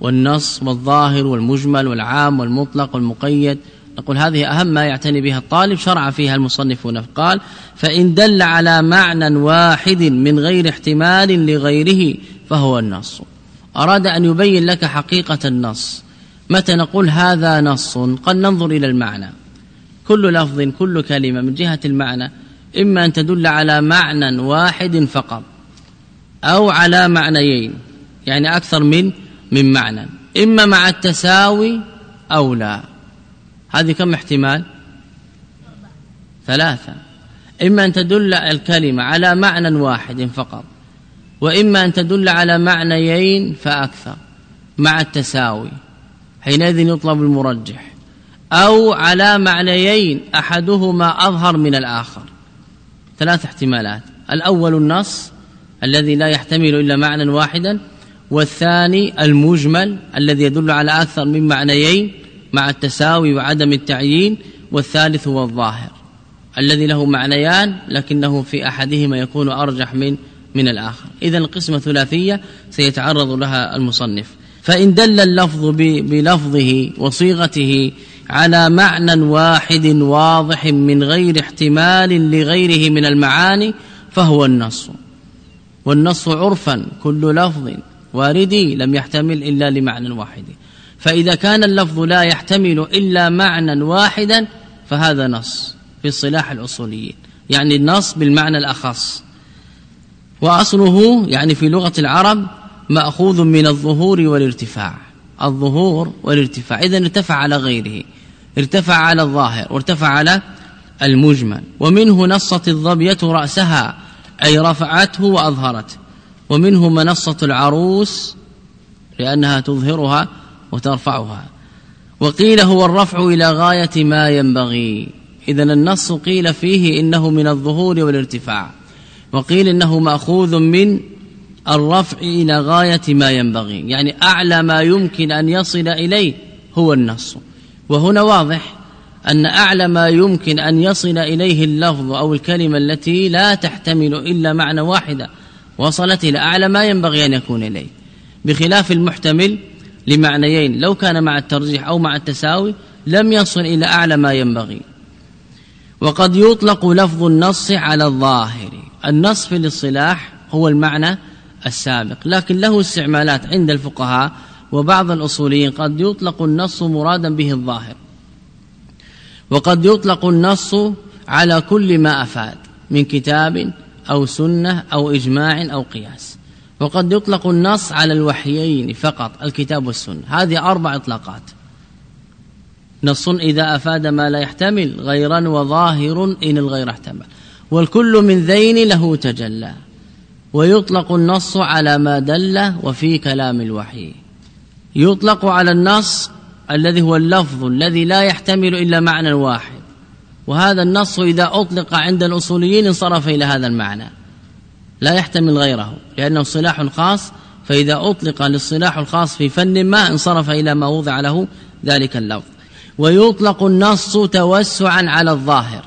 والنص والظاهر والمجمل والعام والمطلق والمقيد. نقول هذه أهم ما يعتني بها الطالب شرع فيها المصنفون قال فإن دل على معنى واحد من غير احتمال لغيره فهو النص. أراد أن يبين لك حقيقة النص. متى نقول هذا نص؟ قد ننظر إلى المعنى. كل لفظ كل كلمة من جهة المعنى إما أن تدل على معنى واحد فقط أو على معنيين يعني أكثر من من معنى. إما مع التساوي أو لا. هذه كم احتمال؟ ثلاثة. إما أن تدل الكلمة على معنى واحد فقط وإما أن تدل على معنيين فأكثر مع التساوي. حينئذ يطلب المرجح. أو على معنيين أحدهما أظهر من الآخر. ثلاث احتمالات. الأول النص الذي لا يحتمل إلا معنى واحدا والثاني المجمل الذي يدل على أكثر من معنيين مع التساوي وعدم التعيين والثالث هو الظاهر. الذي له معنيان لكنه في أحدهما يكون أرجح من من الآخر. إذا القسمة ثلاثية سيتعرض لها المصنف. فإن دل اللفظ بلفظه وصيغته على معنى واحد واضح من غير احتمال لغيره من المعاني فهو النص. والنص عرفا كل لفظ واردي لم يحتمل إلا لمعنى واحد. فإذا كان اللفظ لا يحتمل إلا معنى واحدا فهذا نص في الصلاح الأصوليين. يعني النص بالمعنى الأخص. وأصله يعني في لغة العرب مأخوذ من الظهور والارتفاع. الظهور والارتفاع. إذا ارتفع على غيره. ارتفع على الظاهر. وارتفع على المجمل. ومنه نصت الظبية رأسها. أي رفعته وأظهرته ومنه منصة العروس. لأنها تظهرها وترفعها. وقيل هو الرفع إلى غاية ما ينبغي. إذا النص قيل فيه إنه من الظهور والارتفاع. وقيل إنه مأخوذ من الرفع إلى غاية ما ينبغي. يعني أعلى ما يمكن أن يصل إليه هو النص. وهنا واضح أن أعلى ما يمكن أن يصل إليه اللفظ أو الكلمة التي لا تحتمل إلا معنى واحدة. وصلت إلى أعلى ما ينبغي أن يكون إليه. بخلاف المحتمل لمعنيين. لو كان مع الترجيح أو مع التساوي لم يصل إلى أعلى ما ينبغي. وقد يطلق لفظ النص على الظاهر. النص في الاصطلاح هو المعنى السابق. لكن له استعمالات عند الفقهاء وبعض الأصوليين قد يطلق النص مرادا به الظاهر. وقد يطلق النص على كل ما أفاد من كتاب أو سنة أو إجماع أو قياس. وقد يطلق النص على الوحيين فقط الكتاب والسنة. هذه أربع إطلاقات. نص إذا أفاد ما لا يحتمل غيرا وظاهر إن الغير احتمل. والكل من ذين له تجلى. ويطلق النص على ما دل وفي كلام الوحي. يطلق على النص الذي هو اللفظ الذي لا يحتمل إلا معنى واحد. وهذا النص إذا أطلق عند الأصوليين انصرف إلى هذا المعنى. لا يحتمل غيره لأنه صلاح خاص فإذا أطلق للصلاح الخاص في فن ما انصرف إلى ما وضع له ذلك اللفظ. ويطلق النص توسعا على الظاهر.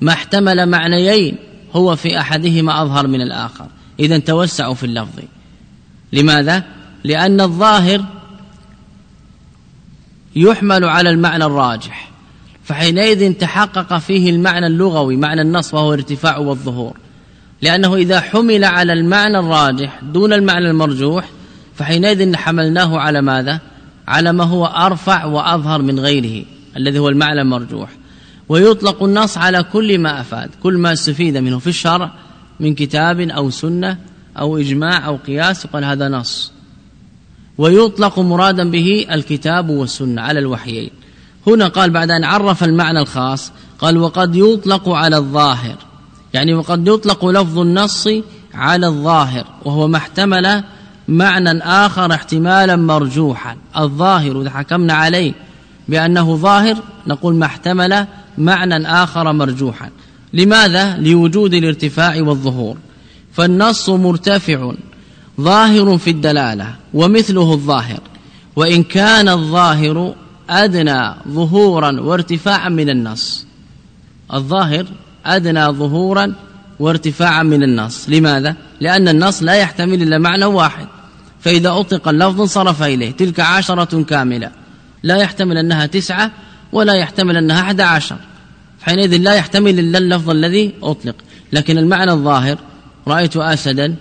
ما احتمل معنيين هو في أحدهما أظهر من الآخر. إذا توسعوا في اللفظ. لماذا؟ لأن الظاهر يحمل على المعنى الراجح فحينئذ تحقق فيه المعنى اللغوي معنى النص وهو ارتفاع والظهور. لأنه إذا حمل على المعنى الراجح دون المعنى المرجوح فحينئذ حملناه على ماذا؟ على ما هو أرفع وأظهر من غيره الذي هو المعنى المرجوح. ويطلق النص على كل ما أفاد كل ما استفيد منه في الشرع من كتاب أو سنة أو إجماع أو قياس قال هذا نص. ويطلق مرادا به الكتاب والسنة على الوحيين. هنا قال بعد أن عرف المعنى الخاص قال وقد يطلق على الظاهر. يعني وقد يطلق لفظ النص على الظاهر وهو ما احتمل معنى آخر احتمالا مرجوحا. الظاهر إذا حكمنا عليه بأنه ظاهر نقول ما احتمل معنى آخر مرجوحا. لماذا؟ لوجود الارتفاع والظهور. فالنص مرتفع ظاهر في الدلالة ومثله الظاهر. وإن كان الظاهر أدنى ظهورا وارتفاعا من النص. الظاهر أدنى ظهورا وارتفاعا من النص. لماذا؟ لأن النص لا يحتمل إلا معنى واحد. فإذا أطلق اللفظ انصرف إليه. تلك عشرة كاملة. لا يحتمل أنها تسعة ولا يحتمل أنها أحد عشر. حينئذ لا يحتمل إلا اللفظ الذي أطلق. لكن المعنى الظاهر رأيت أسدا.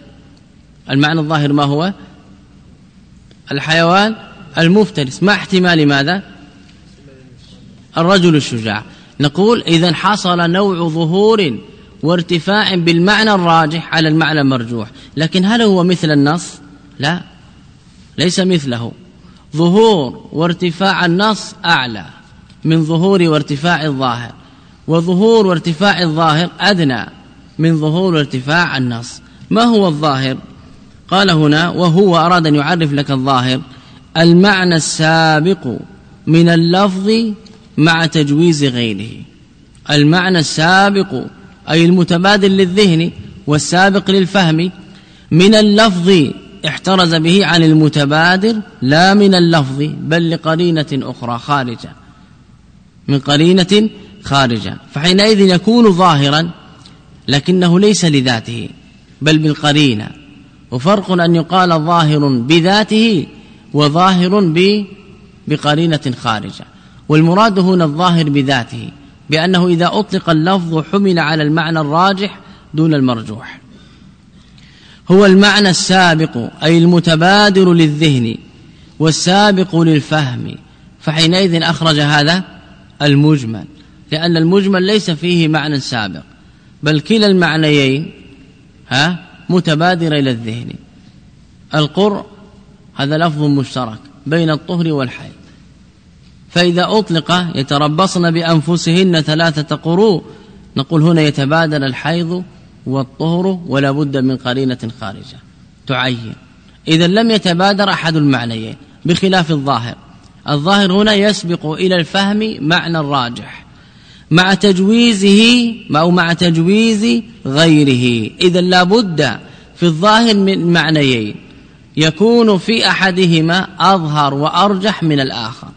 المعنى الظاهر ما هو؟ الحيوان المفترس. مع احتمال ماذا؟ الرجل الشجاع. نقول إذا حصل نوع ظهور وارتفاع بالمعنى الراجح على المعنى المرجوح. لكن هل هو مثل النص؟ لا. ليس مثله. ظهور وارتفاع النص أعلى من ظهور وارتفاع الظاهر. وظهور وارتفاع الظاهر أدنى من ظهور وارتفاع النص. ما هو الظاهر؟ قال هنا وهو أراد أن يعرف لك الظاهر. المعنى السابق من اللفظ مع تجويز غيره. المعنى السابق أي المتبادل للذهن والسابق للفهم من اللفظ احترز به عن المتبادر لا من اللفظ بل لقرينة أخرى خارجة. من قرينة خارجة فحينئذ يكون ظاهرا لكنه ليس لذاته بل بالقرينة وفرق أن يقال ظاهر بذاته وظاهر بقرينة خارجة والمراد هنا الظاهر بذاته بأنه إذا أطلق اللفظ حمل على المعنى الراجح دون المرجوح. هو المعنى السابق أي المتبادر للذهن والسابق للفهم فحينئذ أخرج هذا المجمل. لأن المجمل ليس فيه معنى سابق بل كلا المعنيين ها متبادر إلى الذهن. القر هذا لفظ مشترك بين الطهر والحيض. فإذا أطلق يتربصن بأنفسهن ثلاثة قروء نقول هنا يتبادل الحيض والطهر ولا بد من قرينة خارجة. تعين. إذا لم يتبادر أحد المعنيين بخلاف الظاهر. الظاهر هنا يسبق إلى الفهم معنى الراجح. مع تجويزه أو مع تجويز غيره. إذا لا بد في الظاهر من معنيين. يكون في أحدهما أظهر وأرجح من الآخر.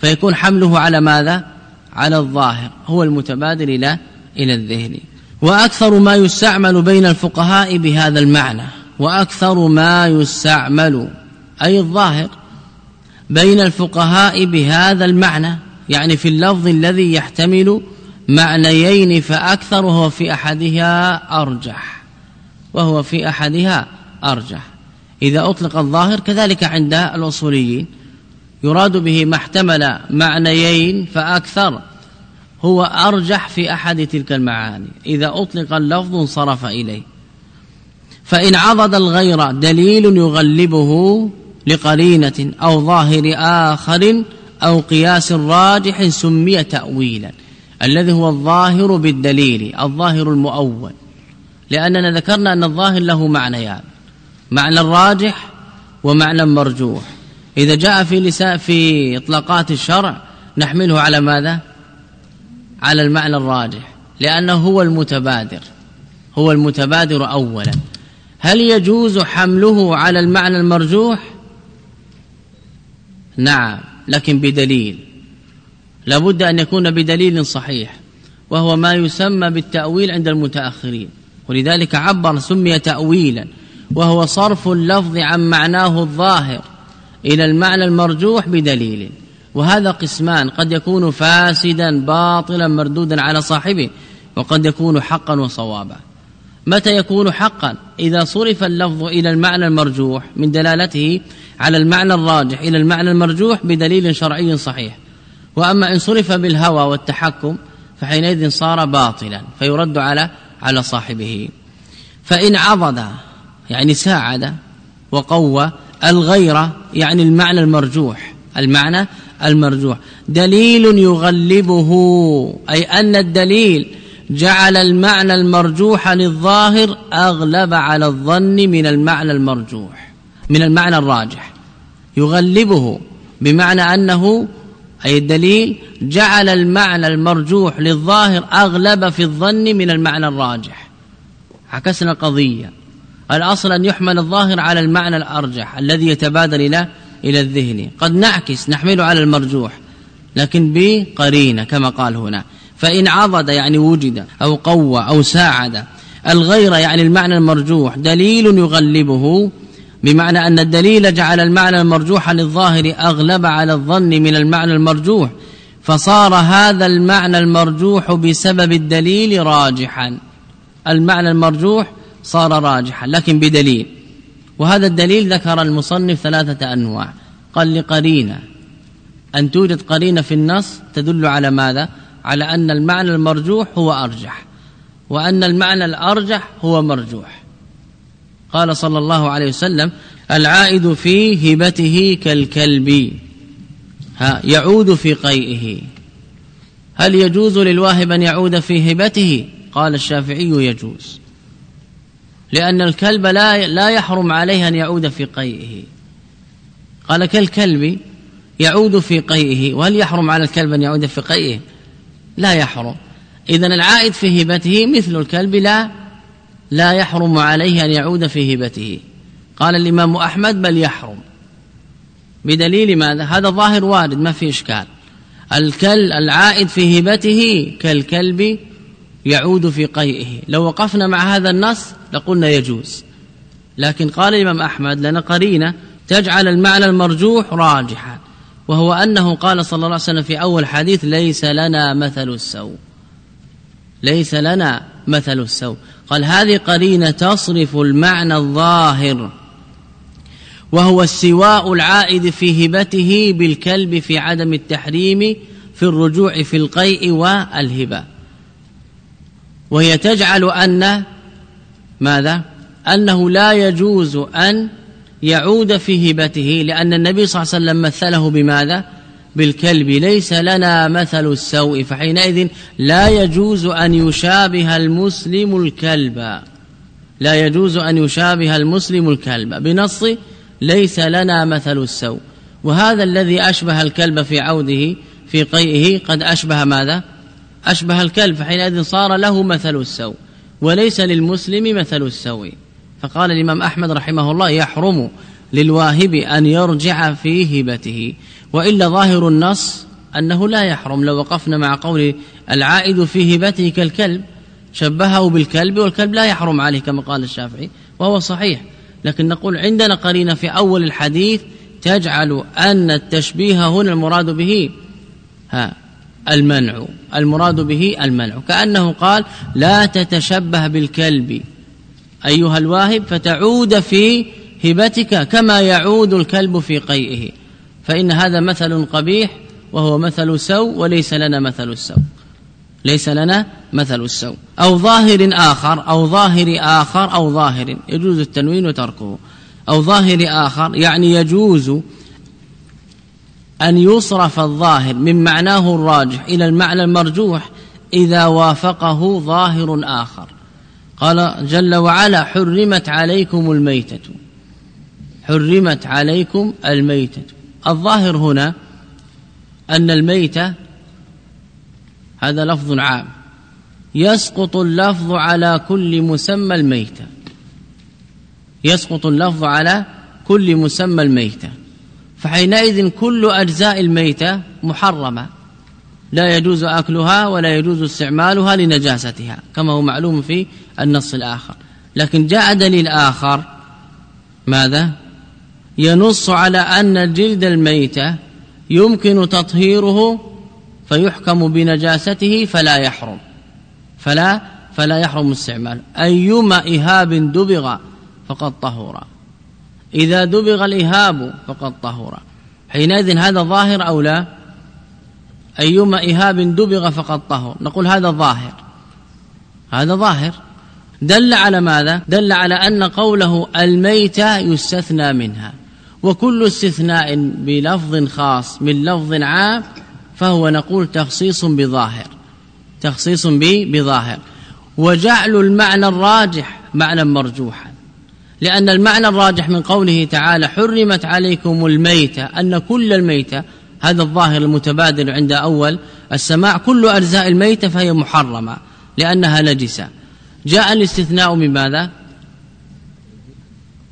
فيكون حمله على ماذا؟ على الظاهر. هو المتبادر إلى إلى الذهن. وأكثر ما يستعمل بين الفقهاء بهذا المعنى. وأكثر ما يستعمل أي الظاهر بين الفقهاء بهذا المعنى. يعني في اللفظ الذي يحتمل معنيين فأكثر وهو في أحدها أرجح وهو في أحدها أرجح. إذا أطلق الظاهر كذلك عند الأصوليين. يراد به ما احتمل معنيين فأكثر هو أرجح في أحد تلك المعاني. إذا أطلق اللفظ انصرف إليه. فإن عضد الغير دليل يغلبه لقرينة أو ظاهر آخر أو قياس راجح سمي تأويلا الذي هو الظاهر بالدليل الظاهر المؤول. لأننا ذكرنا أن الظاهر له معنيان معنى الراجح ومعنى مرجوح. إذا جاء في لساء في إطلاقات الشرع نحمله على ماذا؟ على المعنى الراجح لأنه هو المتبادر هو المتبادر أولا. هل يجوز حمله على المعنى المرجوح؟ نعم. لكن بدليل. لابد أن يكون بدليل صحيح وهو ما يسمى بالتأويل عند المتأخرين ولذلك عبر سمي تأويلا وهو صرف اللفظ عن معناه الظاهر إلى المعنى المرجوح بدليل. وهذا قسمان قد يكون فاسدا باطلا مردودا على صاحبه وقد يكون حقا وصوابا. متى يكون حقا؟ إذا صرف اللفظ إلى المعنى المرجوح من دلالته على المعنى الراجح إلى المعنى المرجوح بدليل شرعي صحيح. وأما إن صرف بالهوى والتحكم فحينئذ صار باطلا فيرد على على صاحبه. فإن عضد يعني ساعد وقوى الغيرة يعني المعنى المرجوح المعنى المرجوح. دليل يغلبه أي أن الدليل جعل المعنى المرجوح للظاهر أغلب على الظن من المعنى المرجوح من المعنى الراجح. يغلبه بمعنى أنه أي الدليل جعل المعنى المرجوح للظاهر أغلب في الظن من المعنى الراجح. عكسنا قضية. الأصل أن يحمل الظاهر على المعنى الأرجح الذي يتبادل إلى إلى الذهن. قد نعكس نحمله على المرجوح لكن بقرينة كما قال هنا. فإن عضد يعني وجد أو قوى أو ساعد الغير يعني المعنى المرجوح دليل يغلبه بمعنى أن الدليل جعل المعنى المرجوح للظاهر أغلب على الظن من المعنى المرجوح فصار هذا المعنى المرجوح بسبب الدليل راجحا. المعنى المرجوح صار راجحا لكن بدليل. وهذا الدليل ذكر المصنف ثلاثة أنواع. قال لقرينة أن توجد قرينة في النص تدل على ماذا؟ على أن المعنى المرجوح هو أرجح وأن المعنى الأرجح هو مرجوح. قال صلى الله عليه وسلم العائد في هبته كالكلب ها يعود في قيئه. هل يجوز للواهب أن يعود في هبته؟ قال الشافعي يجوز. لأن الكلب لا لا يحرم عليه أن يعود في قيئه. قال كالكلب يعود في قيئه وهل يحرم على الكلب أن يعود في قيئه؟ لا يحرم. إذا العائد في هبته مثل الكلب لا لا يحرم عليه أن يعود في هبته. قال الإمام أحمد بل يحرم. بدليل ماذا؟ هذا ظاهر وارد ما في إشكال. الكل العائد في هبته كالكلب يعود في قيئه. لو وقفنا مع هذا النص لقلنا يجوز. لكن قال الإمام أحمد لنا قرينة تجعل المعنى المرجوح راجحا. وهو أنه قال صلى الله عليه وسلم في أول حديث ليس لنا مثل السوء. ليس لنا مثل السوء. قال هذه قرينة تصرف المعنى الظاهر. وهو السواء العائد في هبته بالكلب في عدم التحريم في الرجوع في القيء والهبة. وهي تجعل أن ماذا؟ أنه لا يجوز أن يعود في هبته لأن النبي صلى الله عليه وسلم مثله بماذا؟ بالكلب. ليس لنا مثل السوء فحينئذ لا يجوز أن يشابه المسلم الكلب. لا يجوز أن يشابه المسلم الكلب. بنص ليس لنا مثل السوء. وهذا الذي أشبه الكلب في عوده في قيئه قد أشبه ماذا؟ أشبه الكلب. فحينئذ صار له مثل السوء وليس للمسلم مثل السوء. فقال الإمام أحمد رحمه الله يحرم للواهب أن يرجع في هبته وإلا ظاهر النص أنه لا يحرم. لو وقفنا مع قول العائد في هبته كالكلب شبهه بالكلب والكلب لا يحرم عليه كما قال الشافعي وهو صحيح. لكن نقول عندنا قرينة في أول الحديث تجعل أن التشبيه هنا المراد به ها المنع المراد به المنع. كأنه قال لا تتشبه بالكلب. أيها الواهب فتعود في هبتك كما يعود الكلب في قيئه. فإن هذا مثل قبيح وهو مثل سوء وليس لنا مثل السوء. ليس لنا مثل السوء. أو ظاهر آخر أو ظاهر آخر أو ظاهر. يجوز التنوين وتركه. أو ظاهر آخر يعني يجوز أن يصرف الظاهر من معناه الراجح إلى المعنى المرجوح إذا وافقه ظاهر آخر. قال جل وعلا حرمت عليكم الميتة. حرمت عليكم الميتة. الظاهر هنا أن الميتة هذا لفظ عام. يسقط اللفظ على كل مسمى الميتة. يسقط اللفظ على كل مسمى الميتة. فحينئذ كل أجزاء الميتة محرمة. لا يجوز أكلها ولا يجوز استعمالها لنجاستها كما هو معلوم في النص الآخر. لكن جاء دليل آخر. ماذا؟ ينص على أن جلد الميتة يمكن تطهيره فيحكم بنجاسته فلا يحرم. فلا فلا يحرم استعماله أيما إهاب دبغ فقد طهر. إذا دبغ الإهاب فقد طهر. حينئذ هذا ظاهر أو لا؟ أيما إهاب دبغ فقد طهر. نقول هذا ظاهر. هذا ظاهر. دل على ماذا؟ دل على أن قوله الميتة يستثنى منها. وكل استثناء بلفظ خاص من لفظ عام فهو نقول تخصيص بظاهر. تخصيص بظاهر. وجعل المعنى الراجح معنى مرجوحا. لأن المعنى الراجح من قوله تعالى حرمت عليكم الميتة أن كل الميتة هذا الظاهر المتبادل عند أول السماع كل أجزاء الميتة فهي محرمة لأنها نجسة. جاء الاستثناء من ماذا؟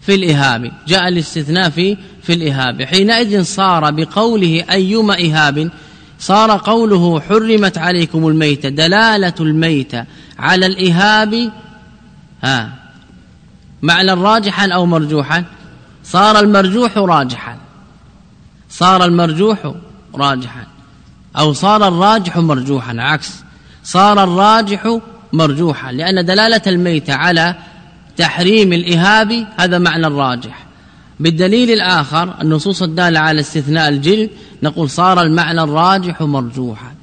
في الإهاب. جاء الاستثناء في في الإهاب. حينئذ صار بقوله أيما إهاب صار قوله حرمت عليكم الميتة دلالة الميتة على الإهاب. ها معنى راجحا أو مرجوحا؟ صار المرجوح راجحا. صار المرجوح راجحا. أو صار الراجح مرجوحا عكس. صار الراجح مرجوحا لأن دلالة الميتة على تحريم الإهاب هذا معنى الراجح. بالدليل الآخر النصوص الدالة على استثناء الجلد نقول صار المعنى الراجح مرجوحا.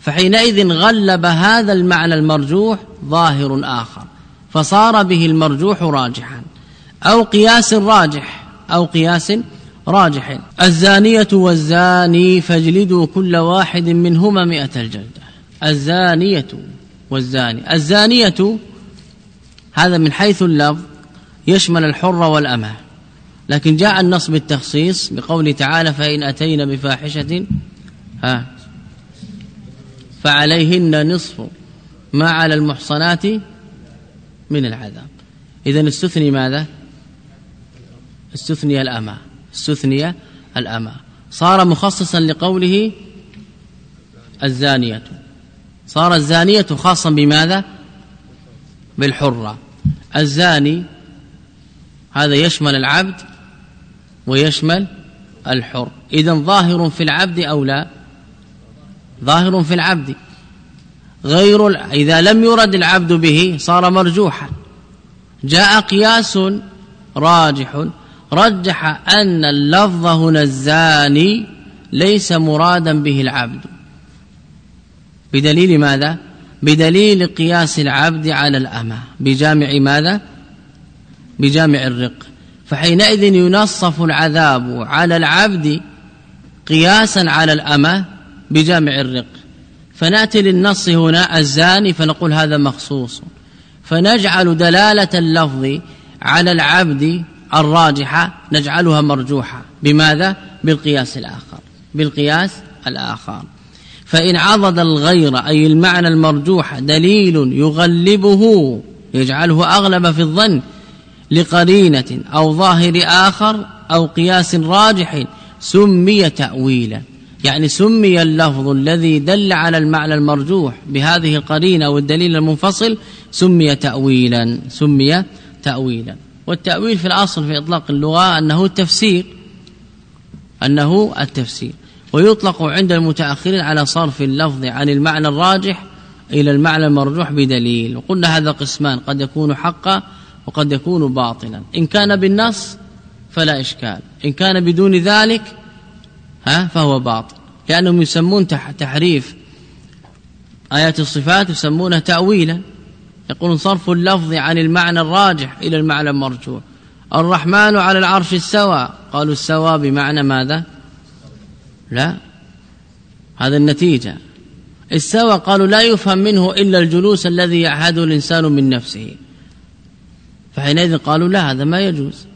فحينئذ غلب هذا المعنى المرجوح ظاهر آخر فصار به المرجوح راجحا. أو قياس راجح أو قياس راجح الزانية والزاني فاجلدوا كل واحد منهما مئة الجلدة. الزانية والزاني. الزانية هذا من حيث اللفظ يشمل الحر والأمة لكن جاء النص بالتخصيص بقوله تعالى فإن أتينا بفاحشة ها فعليهن نصف ما على المحصنات من العذاب. إذا استثني ماذا؟ استثني الأمة استثني الأمة. صار مخصصا لقوله الزانية. صار الزانية خاصا بماذا؟ بالحرة. الزاني هذا يشمل العبد ويشمل الحر. إذا ظاهر في العبد أو لا؟ ظاهر في العبد. غير إذا لم يرد العبد به صار مرجوحا. جاء قياس راجح. رجح أن اللفظ هنا الزاني ليس مرادا به العبد. بدليل ماذا؟ بدليل قياس العبد على الأمة. بجامع ماذا؟ بجامع الرق. فحينئذ ينصف العذاب على العبد قياسا على الأمة بجامع الرق. فنأتي للنص هنا الزاني فنقول هذا مخصوص. فنجعل دلالة اللفظ على العبد الراجحة نجعلها مرجوحة. بماذا؟ بالقياس الآخر. بالقياس الآخر. فإن عضد الغير أي المعنى المرجوح دليل يغلبه يجعله أغلب في الظن لقرينة أو ظاهر آخر أو قياس راجح سمي تأويلا. يعني سمي اللفظ الذي دل على المعنى المرجوح بهذه القرينة والدليل المنفصل سمي تأويلا. سمي تأويلا. والتأويل في الأصل في إطلاق اللغة أنه التفسير أنه التفسير. ويطلق عند المتأخرين على صرف اللفظ عن المعنى الراجح إلى المعنى المرجوح بدليل. وقلنا هذا قسمان قد يكون حقا وقد يكون باطلا إن كان بالنص فلا إشكال. إن كان بدون ذلك ها فهو باطل. لأنهم يسمون تحريف آيات الصفات يسمونه تأويلا. يقولون صرف اللفظ عن المعنى الراجح إلى المعنى المرجوح. الرحمن على العرش استوى. قالوا استوى بمعنى ماذا؟ لا. هذا النتيجة. استوى قالوا لا يفهم منه إلا الجلوس الذي يعهده الإنسان من نفسه. فحينئذ قالوا لا هذا ما يجوز.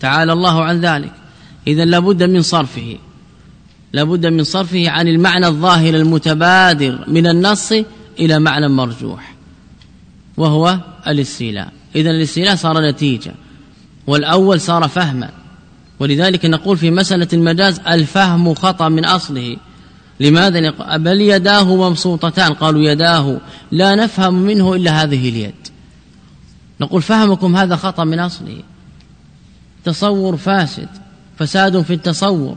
تعالى الله عن ذلك. إذا لابد من صرفه. لابد من صرفه عن المعنى الظاهر المتبادر من النص إلى معنى مرجوح. وهو الاستيلاء. إذا الاستيلاء صار نتيجة والأول صار فهما. ولذلك نقول في مسألة المجاز الفهم خطأ من أصله. لماذا؟ بل يداه مبسوطتان. قالوا يداه لا نفهم منه إلا هذه اليد. نقول فهمكم هذا خطأ من أصله. تصور فاسد فساد في التصور.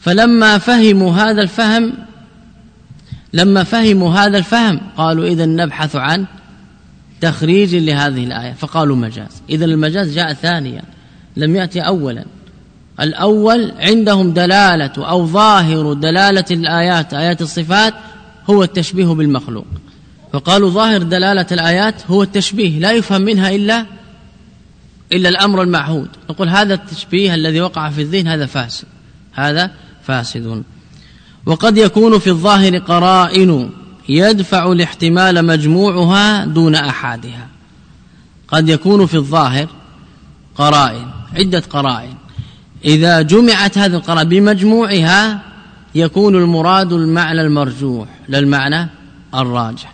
فلما فهموا هذا الفهم لما فهموا هذا الفهم قالوا إذا نبحث عن تخريج لهذه الآية فقالوا مجاز. إذا المجاز جاء ثانيا لم يأتي أولا. الأول عندهم دلالة أو ظاهر دلالة الآيات آيات الصفات هو التشبيه بالمخلوق. فقالوا ظاهر دلالة الآيات هو التشبيه لا يفهم منها إلا إلا الأمر المعهود. نقول هذا التشبيه الذي وقع في الذهن هذا فاسد. هذا فاسد. وقد يكون في الظاهر قرائن يدفع الاحتمال مجموعها دون أحادها. قد يكون في الظاهر قرائن عدة قرائن. إذا جمعت هذه القرائن بمجموعها يكون المراد المعنى المرجوح للمعنى الراجح.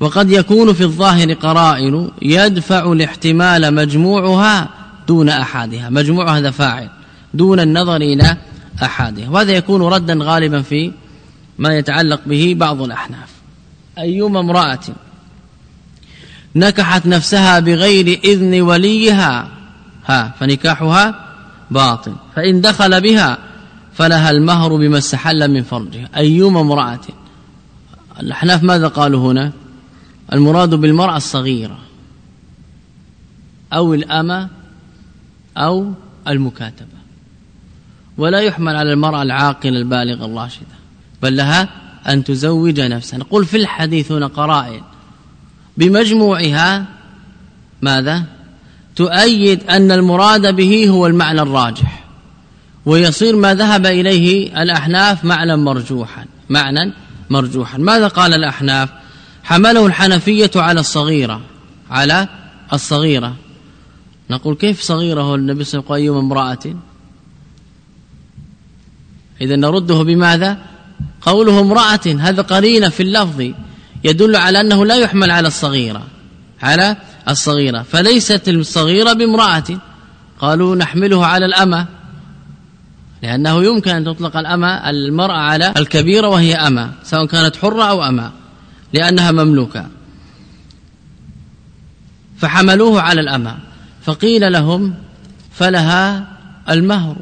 وقد يكون في الظاهر قرائن يدفع الاحتمال مجموعها دون أحادها. مجموع هذا فاعل دون النظر إلى أحادها. وهذا يكون ردا غالبا في ما يتعلق به بعض الأحناف. أيما امرأة. نكحت نفسها بغير إذن وليها. ها فنكاحها باطل. فإن دخل بها فلها المهر بما استحل من فرجها. أيما امرأة. الأحناف ماذا قالوا هنا؟ المراد بالمرأة الصغيرة. أو الأمة أو المكاتبة. ولا يحمل على المرأة العاقلة البالغة الراشدة بل لها أن تزوج نفسها نقول في الحديث هنا قرائن. بمجموعها ماذا؟ تؤيد أن المراد به هو المعنى الراجح. ويصير ما ذهب إليه الأحناف معنى مرجوحا. معنى مرجوحا. ماذا قال الأحناف؟ حمله الحنفية على الصغيرة. على الصغيرة. نقول كيف صغيرة هو النبي صلى الله عليه وسلم؟ امرأة. إذا نرده بماذا؟ قوله امرأة هذا قرينة في اللفظ يدل على أنه لا يحمل على الصغيرة على الصغيرة. فليست الصغيرة بامرأة. قالوا نحمله على الأمة لأنه يمكن أن تطلق الأمة المرأة على الكبيرة وهي أمة سواء كانت حرة أو أمة لأنها مملوكة. فحملوه على الأمة. فقيل لهم فلها المهر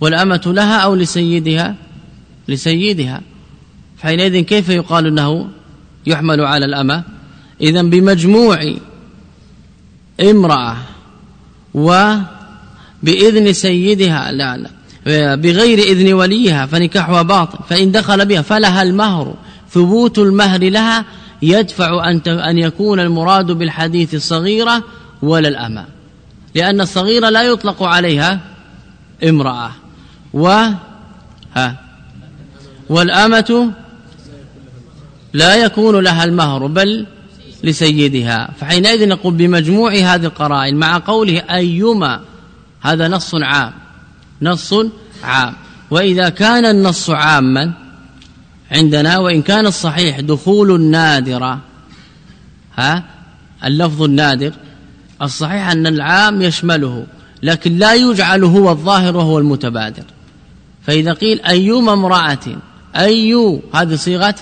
والأمة لها أو لسيدها؟ لسيدها. فحينئذ كيف يقال أنه يحمل على الأمة؟ إذا بمجموع امرأة بإذن سيدها لا لا بغير إذن وليها فنكاحها باطل فإن دخل بها فلها المهر. ثبوت المهر لها يدفع أن أن يكون المراد بالحديث الصغيرة ولا الأمة. لأن الصغيرة لا يطلق عليها امرأة. و ها. والأمة لا يكون لها المهر بل لسيدها. فحينئذ نقول بمجموع هذه القرائن مع قوله أيما هذا نص عام. نص عام. وإذا كان النص عاما عندنا وإن كان الصحيح دخول النادر ها اللفظ النادر الصحيح أن العام يشمله لكن لا يجعل هو الظاهر وهو المتبادر. فإذا قيل أيما امرأة أي هذه صيغة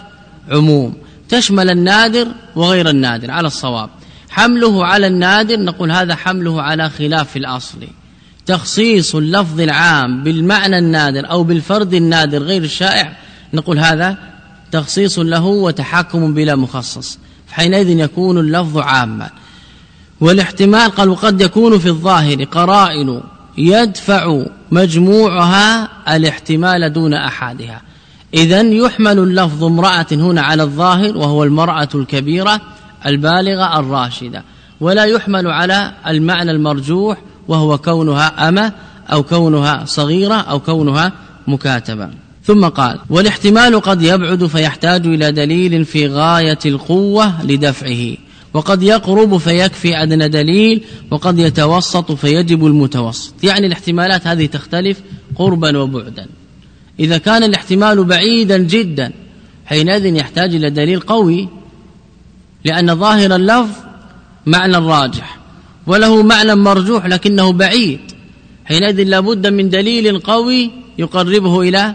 عموم. تشمل النادر وغير النادر على الصواب. حمله على النادر نقول هذا حمله على خلاف الأصل. تخصيص اللفظ العام بالمعنى النادر أو بالفرد النادر غير الشائع نقول هذا تخصيص له وتحكم بلا مخصص. حينئذ يكون اللفظ عاما. والاحتمال قال وقد يكون في الظاهر قرائن يدفع مجموعها الاحتمال دون أحدها إذا يحمل اللفظ امرأة هنا على الظاهر وهو المرأة الكبيرة البالغة الراشدة ولا يحمل على المعنى المرجوح وهو كونها أمة أو كونها صغيرة أو كونها مكاتبة. ثم قال والاحتمال قد يبعد فيحتاج إلى دليل في غاية القوة لدفعه وقد يقرب فيكفي أدنى دليل وقد يتوسط فيجب المتوسط. يعني الاحتمالات هذه تختلف قربا وبعدا. إذا كان الاحتمال بعيدا جدا حينئذ يحتاج إلى دليل قوي لأن ظاهر اللفظ معنى الراجح وله معنى مرجوح لكنه بعيد. حينئذ لابد من دليل قوي يقربه إلى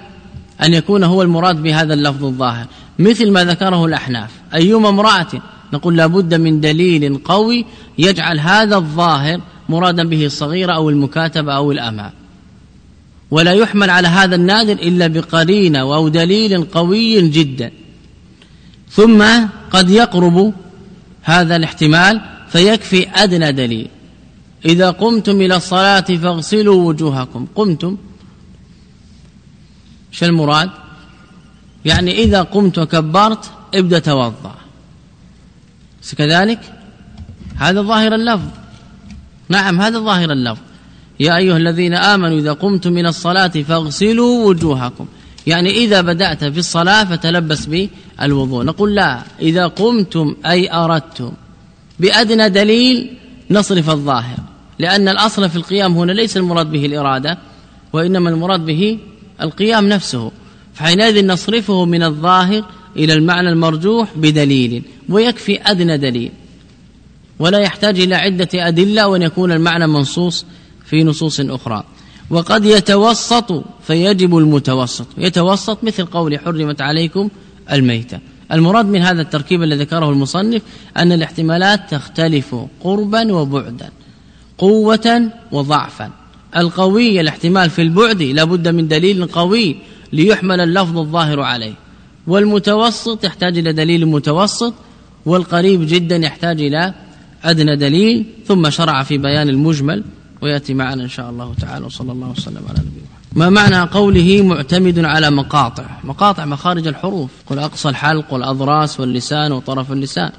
أن يكون هو المراد بهذا اللفظ الظاهر. مثل ما ذكره الأحناف أيما امرأة نقول لابد من دليل قوي يجعل هذا الظاهر مرادا به الصغيرة أو المكاتبة أو الأمة. ولا يحمل على هذا النادر إلا بقرينة أو دليل قوي جدا. ثم قد يقرب هذا الاحتمال فيكفي أدنى دليل. إذا قمتم إلى الصلاة فاغسلوا وجوهكم. قمتم؟ شو المراد؟ يعني إذا قمت وكبرت ابدأ توضأ. كذلك؟ هذا ظاهر اللفظ. نعم هذا ظاهر اللفظ. يا أيها الذين آمنوا إذا قمتم من الصلاة فاغسلوا وجوهكم. يعني إذا بدأت في الصلاة فتلبس بالوضوء. نقول لا. إذا قمتم أي أردتم. بأدنى دليل نصرف الظاهر. لأن الأصل في القيام هنا ليس المراد به الإرادة وإنما المراد به القيام نفسه. فحينئذ نصرفه من الظاهر إلى المعنى المرجوح بدليل ويكفي أدنى دليل. ولا يحتاج إلى عدة أدلة وأن يكون المعنى منصوص في نصوص أخرى. وقد يتوسط فيجب المتوسط. يتوسط مثل قول حرمت عليكم الميتة. المراد من هذا التركيب الذي ذكره المصنف أن الاحتمالات تختلف قربا وبعدا قوة وضعفا. القوي الاحتمال في البعد لابد من دليل قوي ليحمل اللفظ الظاهر عليه. والمتوسط يحتاج إلى دليل متوسط والقريب جدا يحتاج إلى أدنى دليل. ثم شرع في بيان المجمل ويأتي معنا إن شاء الله تعالى وصلى الله وسلم على نبينا ما معنى قوله معتمد على مقاطع؟ مقاطع مخارج الحروف قل أقصى الحلق والأضراس واللسان وطرف اللسان.